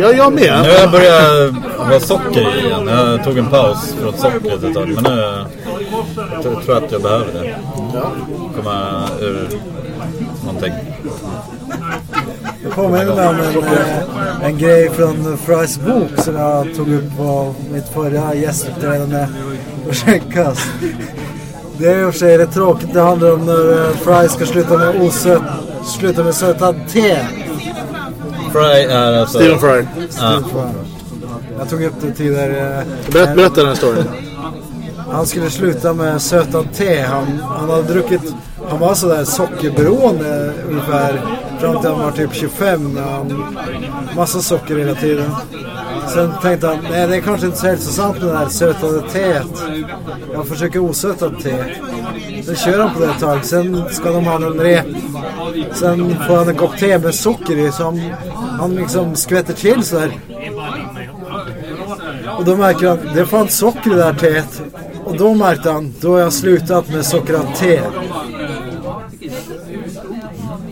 Ja, jag Nu med. har jag börjat ha socker i igen. Jag tog en paus från sockret ett tag. Men nu jag tror jag att jag behöver det. Komma ur någonting. Det påminner mig om en, eh, en grej från Frys bok som jag tog upp på mitt förra gästuppträdande på Käckas. Det är i och för sig rätt tråkigt. Det handlar om när eh, Fry ska sluta med osöt, sluta med sötad te. Fry är alltså... Stephen Fry. Ja. Jag tog upp det tidigare. Berätta, berätta den storyn. Han skulle sluta med sötad te. Han, han hade druckit, han var sådär sockerberoende ungefär fram till han var typ 25. När han, massa socker hela tiden. Sen tänkte han, nej det är kanske inte så hälsosamt med det här sötade teet. Jag försöker osötat te. Sen kör han på det ett tag. Sen ska de ha en rep. Sen får han en kopp te med socker i. Så han, han liksom skvätter till så här. Och då märker han, det är fan socker i det här teet. Och då märkte han, då har jag slutat med sockrat te.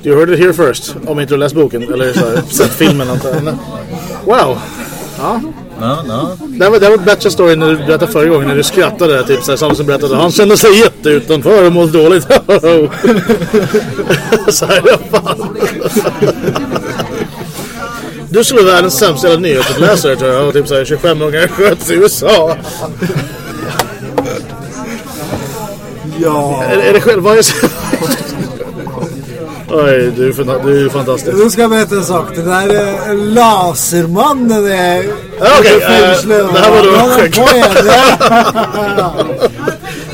You heard it here first. Om inte du läst boken eller så sett filmen. antar jag. Wow. Ja. Ja, ja. Det var, det var bättre story när du berättade förra gången när du skrattade. Typ så här, samma som berättade. Han kände sig jätteutanför och mådde dåligt. så här, ja, fan. Du skulle vara världens sämsta jävla nyhetsuppläsare tror jag. Och typ så här 25 ungar sköts i USA. Ja. Är, är det själv? Vad är Oj, du är, fan- du är fantastisk. Nu ska jag berätta en sak. Den där eh, lasermannen är... Ja, okej, eh, det här var då skägg. igen.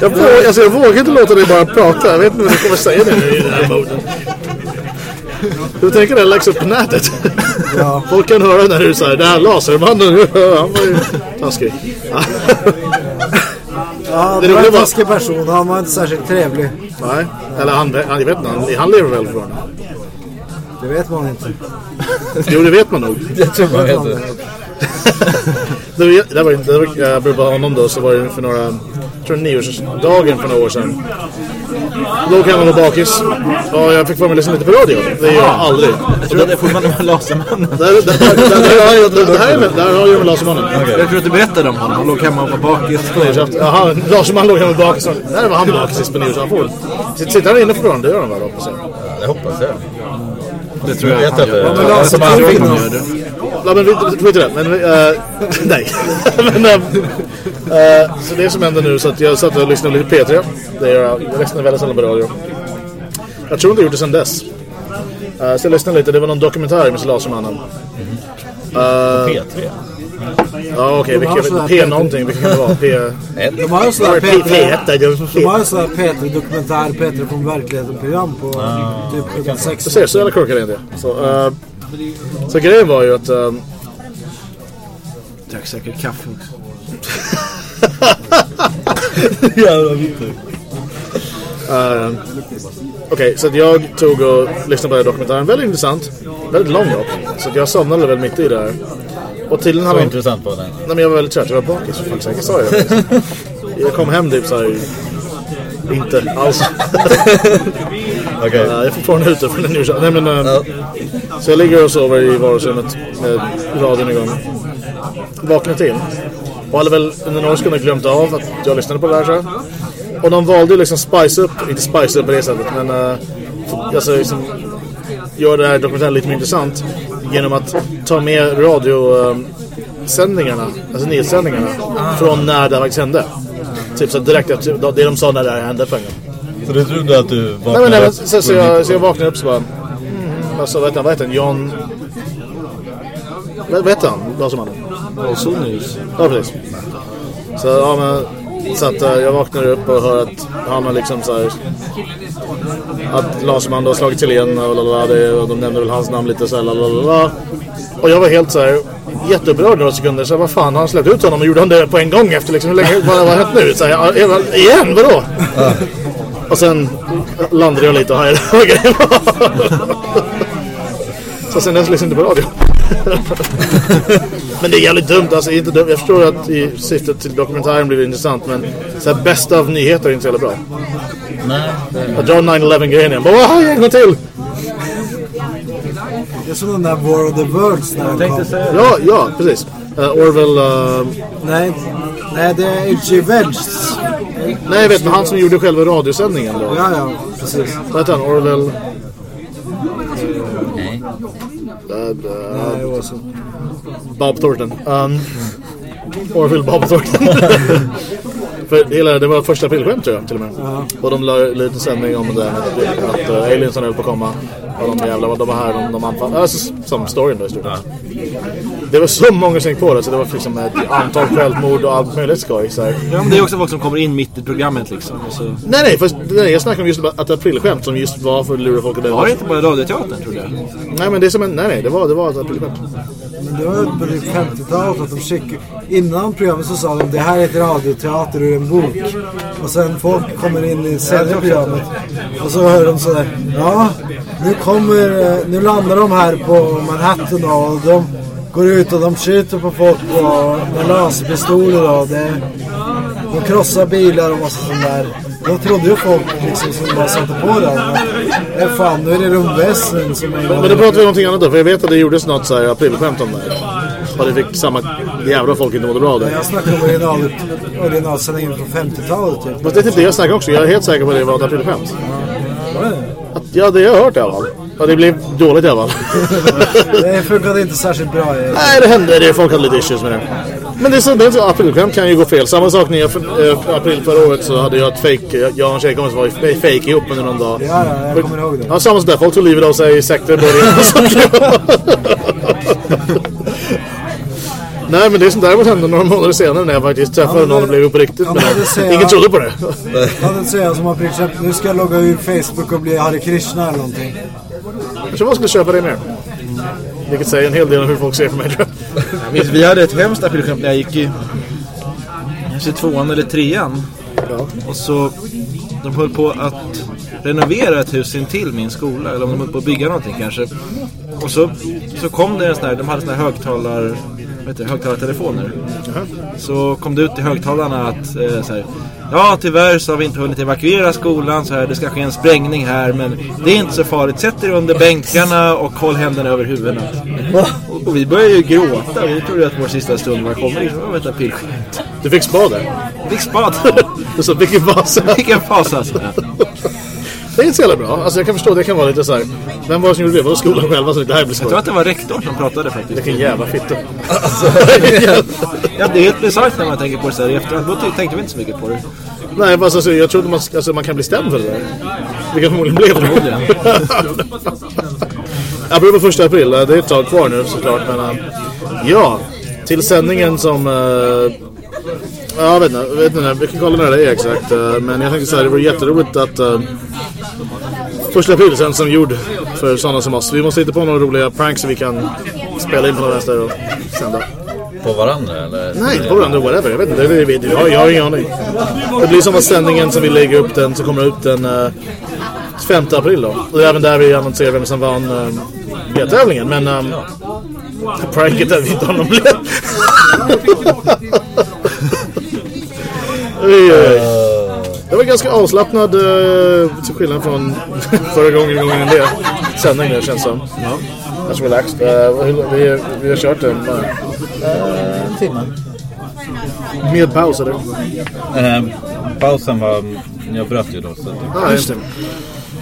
Jag, vågar, alltså, jag vågar inte låta dig bara prata. Jag vet inte vad du kommer säga nu i den här moden. Du tänker det läggs upp på nätet. Ja. Folk kan höra när du säger det här lasermannen. Han var ju taskig. Ja, Det det var en taskig person. Han var inte särskilt trevlig. Nej, eller han, han, jag vet inte, han, han lever väl fortfarande. Det vet man inte. Jo, det vet man nog. Jag tror man vet det. Det var, det var, det var, jag på honom då, så var det för några, jag tror nyårsdagen för några år sedan. Låg hemma på bakis och jag fick för mig att lyssna lite på radio. Det gör jag aldrig. Jag tror att det är fortfarande var Lasermannen. Det, här- med, har ju med Lasermannen. Jag tror att du berättade om honom. Han låg hemma och var bakis. Jaha, Lasermannen låg hemma på bakis. Där var han bakis sist på nyårsafton. Sitter han inne fortfarande? Det gör han väl hoppas jag. Det hoppas jag. Det tror Jag jag vet att det Ja, men Som Ja, men vi skit i det. Men, eh, nej. men, eh, så det som händer nu så att jag satt och lyssnade lite på P3. Det gör jag. Jag lyssnar väldigt sällan på radio. Jag tror inte jag gjort det sedan dess. Eh, så jag lyssnade lite. Det var någon dokumentär med Lasermannen. Eh, P3. ja, okej. Sådär P P3. någonting. Vilken kan det vara? P... De har ju sådär P- P1. Peter. det är De har P- ju sådär Peter dokumentär, Peter från verkligheten-program på typ klockan sex. Du ser, så jävla korkad är inte. Så, så grejen var ju att... eh, Drack säkert kaffe också. Jävla Victor. Uh, Okej, så att jag tog och lyssnade på den här dokumentären. Väldigt intressant. Väldigt lång dock. Så jag somnade väl mitt i det här. Och tydligen Så hade de... intressant på den. Nej men jag var väldigt trött. Jag var bakis för fan säkert. Sa jag det? Jag kom hem typ såhär... Inte alls. Okej. Uh, jag är fortfarande ute från den nyårsafton. Nej men... eh, Så jag ligger och sover i vardagsrummet med radion igång. Vaknar till. Och hade väl under några sekunder glömt av att jag lyssnade på det här så. Och de valde ju liksom spice upp, inte spice upp på det sättet, men uh, alltså liksom göra det här dokumentären lite mer intressant genom att ta med radiosändningarna, alltså nyhetssändningarna, från när det faktiskt hände. Typ så direkt efter det de sa när det här hände för en gång. Så du trodde att du vaknade Nej men, nej, men så, så, jag, så jag vaknade upp så bara... Mm, alltså, vad heter han? Vad heter han? John... Vad, vad heter han? Lasermannen? Ozonius. Ja, precis. Så, ja, men, så att eh, jag vaknar upp och hör att han har liksom så här... Att Laserman då har slagit till igen och, lalala, det, och de nämner väl hans namn lite så här, lalala. Och jag var helt så här jätteupprörd några sekunder. Så här, vad fan, har han släppt ut honom och gjorde han det på en gång efter liksom? Hur länge, vad vad har hänt nu? Så här, ja, igen, vadå? Och sen landade jag lite och var. Så sen dess lyssnar jag inte på radio. men det är jävligt dumt. Alltså, inte dumt. Jag förstår att i syftet till dokumentären blir det intressant. Men så här, bästa av nyheter är inte så jävla bra. Nej, Jag drar 9-11 grejen igen. Bara, "Åh, en gång till! Det är som den där War of the Worlds när den kom. Tänkte säga Ja, ja, precis. Uh, Orwell... Uh, Nej, nej, det är H.G. Wells. nej, jag vet. Men han som gjorde själva radiosändningen då. Ja, ja, precis. Vad heter han? Orwell... nej. Uh, uh, Nej, det var så. Bob Thornton. Um, Orville Bob Thornton. För hela, det var första aprilskämt tror jag till och med. Och de la en liten sändning om det med att, att uh, aliensen höll på att komma. Och de jävlar, de var här, de, de anfall. Alltså, som storyn då i stort sett. Det var så många som gick på det så det var liksom ett antal självmord och allt möjligt skoj. Så här. Ja, men det är också folk som kommer in mitt i programmet liksom. Så... Nej, nej, fast, nej, jag snackar om just att aprilskämt som just var för att lura folk att Var det inte bara Radioteatern tror jag? Nej, men det är som en, nej, nej, det var, det var ett aprilskämt. Men det var på typ 50-talet att de skickade... Innan programmet så sa de det här är ett radioteater ur en bok. Och sen folk kommer in i senare programmet. Och så hör de sådär. Ja, nu kommer... eh, Nu landar de här på Manhattan och de går ut och de skjuter på folk och med laserpistoler och det... De krossar bilar och massa sånt där. Då trodde ju folk liksom som bara satte på den. "Eh, fan, nu är det rymdväsen som är... Men, men då pratar vi om någonting annat då, för jag vet att det gjordes något så här aprilskämt om det här. Och det fick samma jävla folk inte mådde bra av det. Jag snackar om original, originalsändningen från 50-talet typ. Fast det är typ det jag snackar också. Jag är helt säker på att det var ett aprilskämt. Var det? Ja, det har jag hört i alla fall. Ja, det blev dåligt i alla fall. Det funkade inte särskilt bra. Nej, det hände. Det, folk hade lite issues med det. Men det är så, det är så aprilskämt kan ju gå fel. Samma sak när jag för, eh, april förra året så hade jag ett fake. Jag, jag och en tjejkompis var fake ihop under någon dag. Ja, ja, jag kommer ihåg det. Ja, samma sak där. Folk tog livet av sig i sekter i början. Nej, men det som däremot hände några månader senare när jag faktiskt träffade Ja, någon och det- blev på riktigt ja, med säger Ingen trodde på det. Jag hade säga som aprilskämt, nu ska jag logga ur Facebook och bli Hare Krishna eller någonting. Jag tror man skulle köpa det mer. Vilket säger en hel del om hur folk ser på mig tror jag. Jag minns, vi hade ett hemskt aprilskämt när jag gick i kanske tvåan eller trean. Och så, de höll på att renovera ett hus intill min skola. Eller om de höll på att bygga någonting kanske. Och så, så kom det en sån här, de hade såna här högtalar, heter det, högtalartelefoner. Så kom det ut i högtalarna att eh, så här, Ja tyvärr så har vi inte hunnit evakuera skolan så här, det ska ske en sprängning här men det är inte så farligt. Sätt er under bänkarna och håll händerna över huvudena. Och, och vi började ju gråta. Vi trodde att vår sista stund var kommit. Liksom, vänta pilskemt. Du fick spa där. Fick spad. Du sa vilken fas. Vilken fas alltså. Det är inte så jävla bra. Alltså jag kan förstå, det kan vara lite så här. Vem var det som gjorde det? Var det skolan själva som det här blir Jag tror att det var rektorn som pratade faktiskt. Vilken jävla fitta. Ja, det är helt bisarrt när man tänker på det så här i efterhand. Då tänkte vi inte så mycket på det. Nej, fast alltså, jag trodde man, alltså, man kan bli stämd för det där. Vilket förmodligen blev det. Förmodligen. Apropå första april, det är ett tag kvar nu såklart. Men äh, ja, till sändningen som... Äh, ja, vet inte, vet inte, vi kan kolla när det är exakt. äh, men jag tänkte så här, det vore jätteroligt att... Äh, första april sen som gjord för sådana som oss. Vi måste hitta på några roliga pranks så vi kan spela in på några vänster och sända. På varandra eller? Nej, på varandra, whatever. Jag vet inte, det, det, det, jag, jag har ingen aning. Det blir som att sändningen som vi lägger upp den, som kommer ut den uh, 5 april då. Och är även där vi annonserar vem som vann uh, biljetttävlingen. Men um, pranket är vi inte har någon biljett. Det var ganska avslappnad uh, till skillnad från förra gången, gången det. Sändning det känns som. Ja. Ganska relaxed. Uh, vi, vi, har kört den bara. En timme. Med paus eller? Eh, pausen var... Jag bröt ju då så Ja, just det.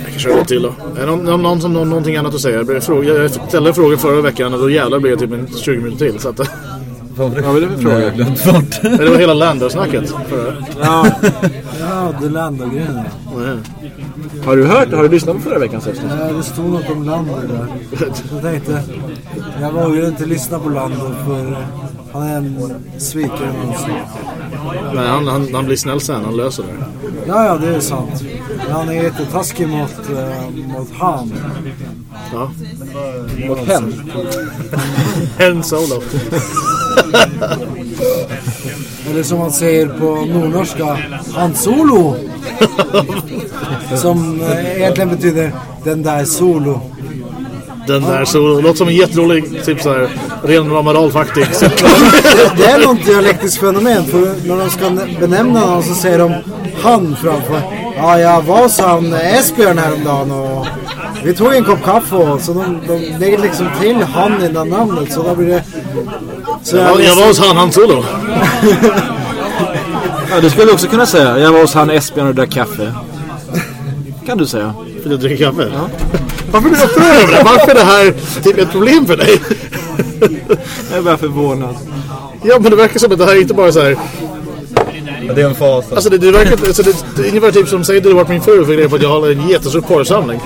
Jag kan köra lite till då. Är det någon, som har någonting annat att säga? Jag ställde en fråga förra veckan och då jävlar blev det typ en 20 minuter till. Så att, Ja, vad är det för jag har fråga? glömt bort. det var hela Lander-snacket. förra. Ja, ja det landar grejen. Har du hört? Har du lyssnat på förra veckans avsnitt? Ja, det stod något om Lander där. Jag tänkte, jag vågar inte lyssna på Lander för han är en svikare monster. Nej, han, han, han blir snäll sen. Han löser det. Ja, ja, det är sant. Men han är jättetaskig mot, uh, mot han. Ja. Mot hen? En solo. Eller som man säger på nordnorska, Han Solo. som eh, egentligen betyder den där solo. Den där solo. Låter som en jätterolig, typ såhär, ren amoral faktiskt. Det är något dialektiskt fenomen. För när de ska benämna någon så säger de han framför. Ja, jag var hos han Esbjörn häromdagen och vi tog en kopp kaffe och så de, de lägger liksom till han innan namnet så då blir det... Så Jag, jag var hos han, han solo. Ja, du skulle också kunna säga. Jag var hos han Esbjörn och drack kaffe. Kan du säga. För att jag dricker kaffe. Varför är du upprörd över det? Varför är det här typ ett problem för dig? Jag är bara förvånad. Ja, men det verkar som att det här är inte bara så här. Ja, det är en fas. Alltså det, det verkar alltså det, det är ungefär typ som säger du har varit min fru för det är för att jag har en jättestor porrsamling.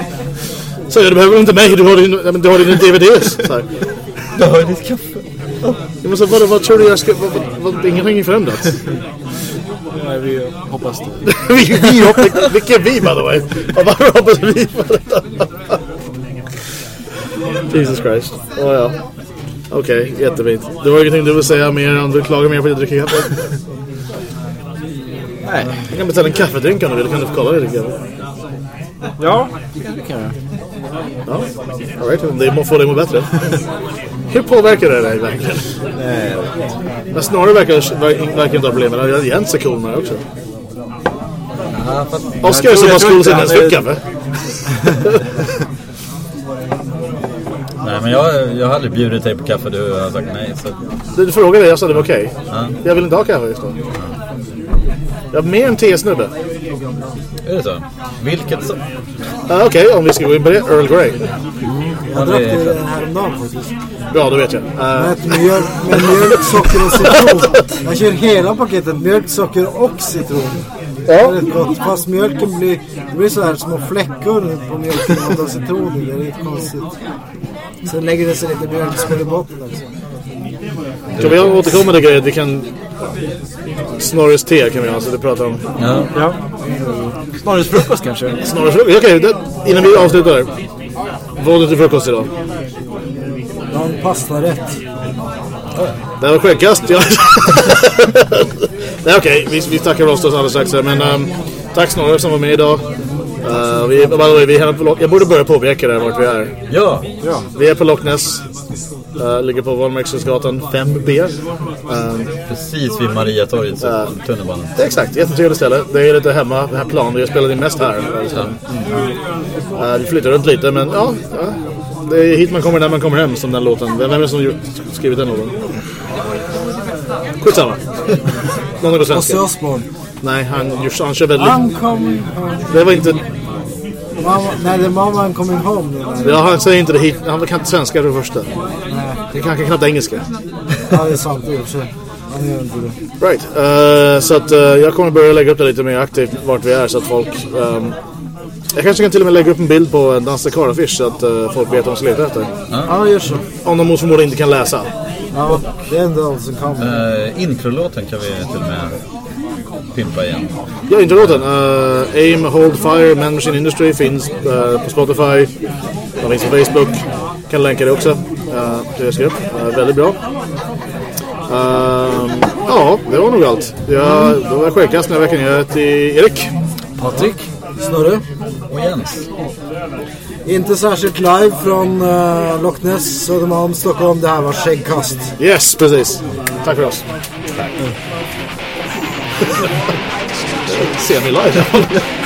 Så jag, du behöver inte mig, du har din, ja, men du har din DVDs. Så här. Jag har ditt kaffe. Jag måste, vad, vad tror du jag ska, vad, vad, vad, ingenting förändrats. Nej, vi hoppas det. vi, vi hoppas, vilka är vi by the way? Varför hoppas vi på detta? Jesus Christ. Oh, ja. Okej, jättefint. Du har ingenting du vill säga mer än du klagar mer på att jag dricker kaffe? Nej. Jag kan beställa en kaffedrink om du vill. Kan du få kolla det? Kaffe? Ja, det kan jag. Ja, all right. Det må få dig må bättre. Hur påverkar det dig verkligen? Men snarare verkar verkar inte ha problem det. Jens är cool med det också. Oskar inte så han ens han är- fick kaffe. Nej men jag, jag har aldrig bjudit dig på kaffe. Du har sagt nej. Så. Du frågade, jag sa det var okej. Ja. Jag vill inte ha kaffe just då. Jag är mer en tesnubbe. Är det så? Vilket så? Ja, Okej, om vi ska gå in på det. Earl Grey. Jag drack det häromdagen faktiskt. Bra, då vet jag. Uh, Med, mjöl, med mjölk, socker och citron. Jag kör hela paketet. Mjölk, socker och citron. Det är gott. Fast mjölken blir, det blir så här små fläckor på mjölken och då citron i. Det är rätt konstigt. Sen lägger det sig lite mjölkspel i botten också. Kan vi återkomma till grejer? Vi kan... Snorris te kan vi ha, så vi pratar om. Ja. Ja. Snorris frukost kanske? Snorris frukost. Okej, det- innan vi avslutar. Vad åt du till frukost idag? En pastarätt. Det var skäggkast. Ja. Nej okej, vi, vi tackar oss alldeles strax. här, Men um, tack Snorre som var med idag. Uh, vi, by the way, vi är på jag borde börja påpeka där vart vi är. Ja, Vi är på Loch Ness. Uh, ligger på Valmarksgatan 5B. Um, precis vid Mariatorget, så tunnelbanan. exakt, jättetrevligt ställe. Det är lite hemma, här planen. Har spelat in mest här. Alltså. Uh, vi flyttar runt lite, men ja. Det är hit man kommer när man kommer hem, som den låten. Vem är det som gjort, skrivit den låten? Skitsamma. Någon på Ozzy svenska. Osbourne. Nej, han, han kör väldigt... Det var inte... Mamma, nej, det är Mamma I'm coming home. Ja, han säger inte det hit. Han kan inte svenska för det första. Nej, Han kan, knappt engelska. ja, det är sant i och för sig. Right. eh, så att eh, jag kommer börja lägga upp det lite mer aktivt vart vi är så att folk... ehm, jag kanske kan till och med lägga upp en bild på en Dansa Kara-affisch så att eh, folk vet vad de ska leta efter. Ja, gör så. Om de mot förmodan inte kan läsa. Ja, det är ändå allt som kommer. Uh, introlåten kan vi till och med pimpa igen. Ja, introlåten. Uh, Aim, Hold Fire, Man Machine Industry finns eh, på Spotify. De finns på Facebook. Kan länka det också. Uh, det jag skrev. Uh, väldigt bra. Ehm, ja, det var nog allt. Jag, då var jag skäggkast den här veckan. Jag heter Erik. Patrik, Snorre. Och Jens. Inte särskilt live från uh, Loch Ness, Södermalm, Stockholm. Det här var Skäggkast. Yes, precis. Tack för oss. Semi-live.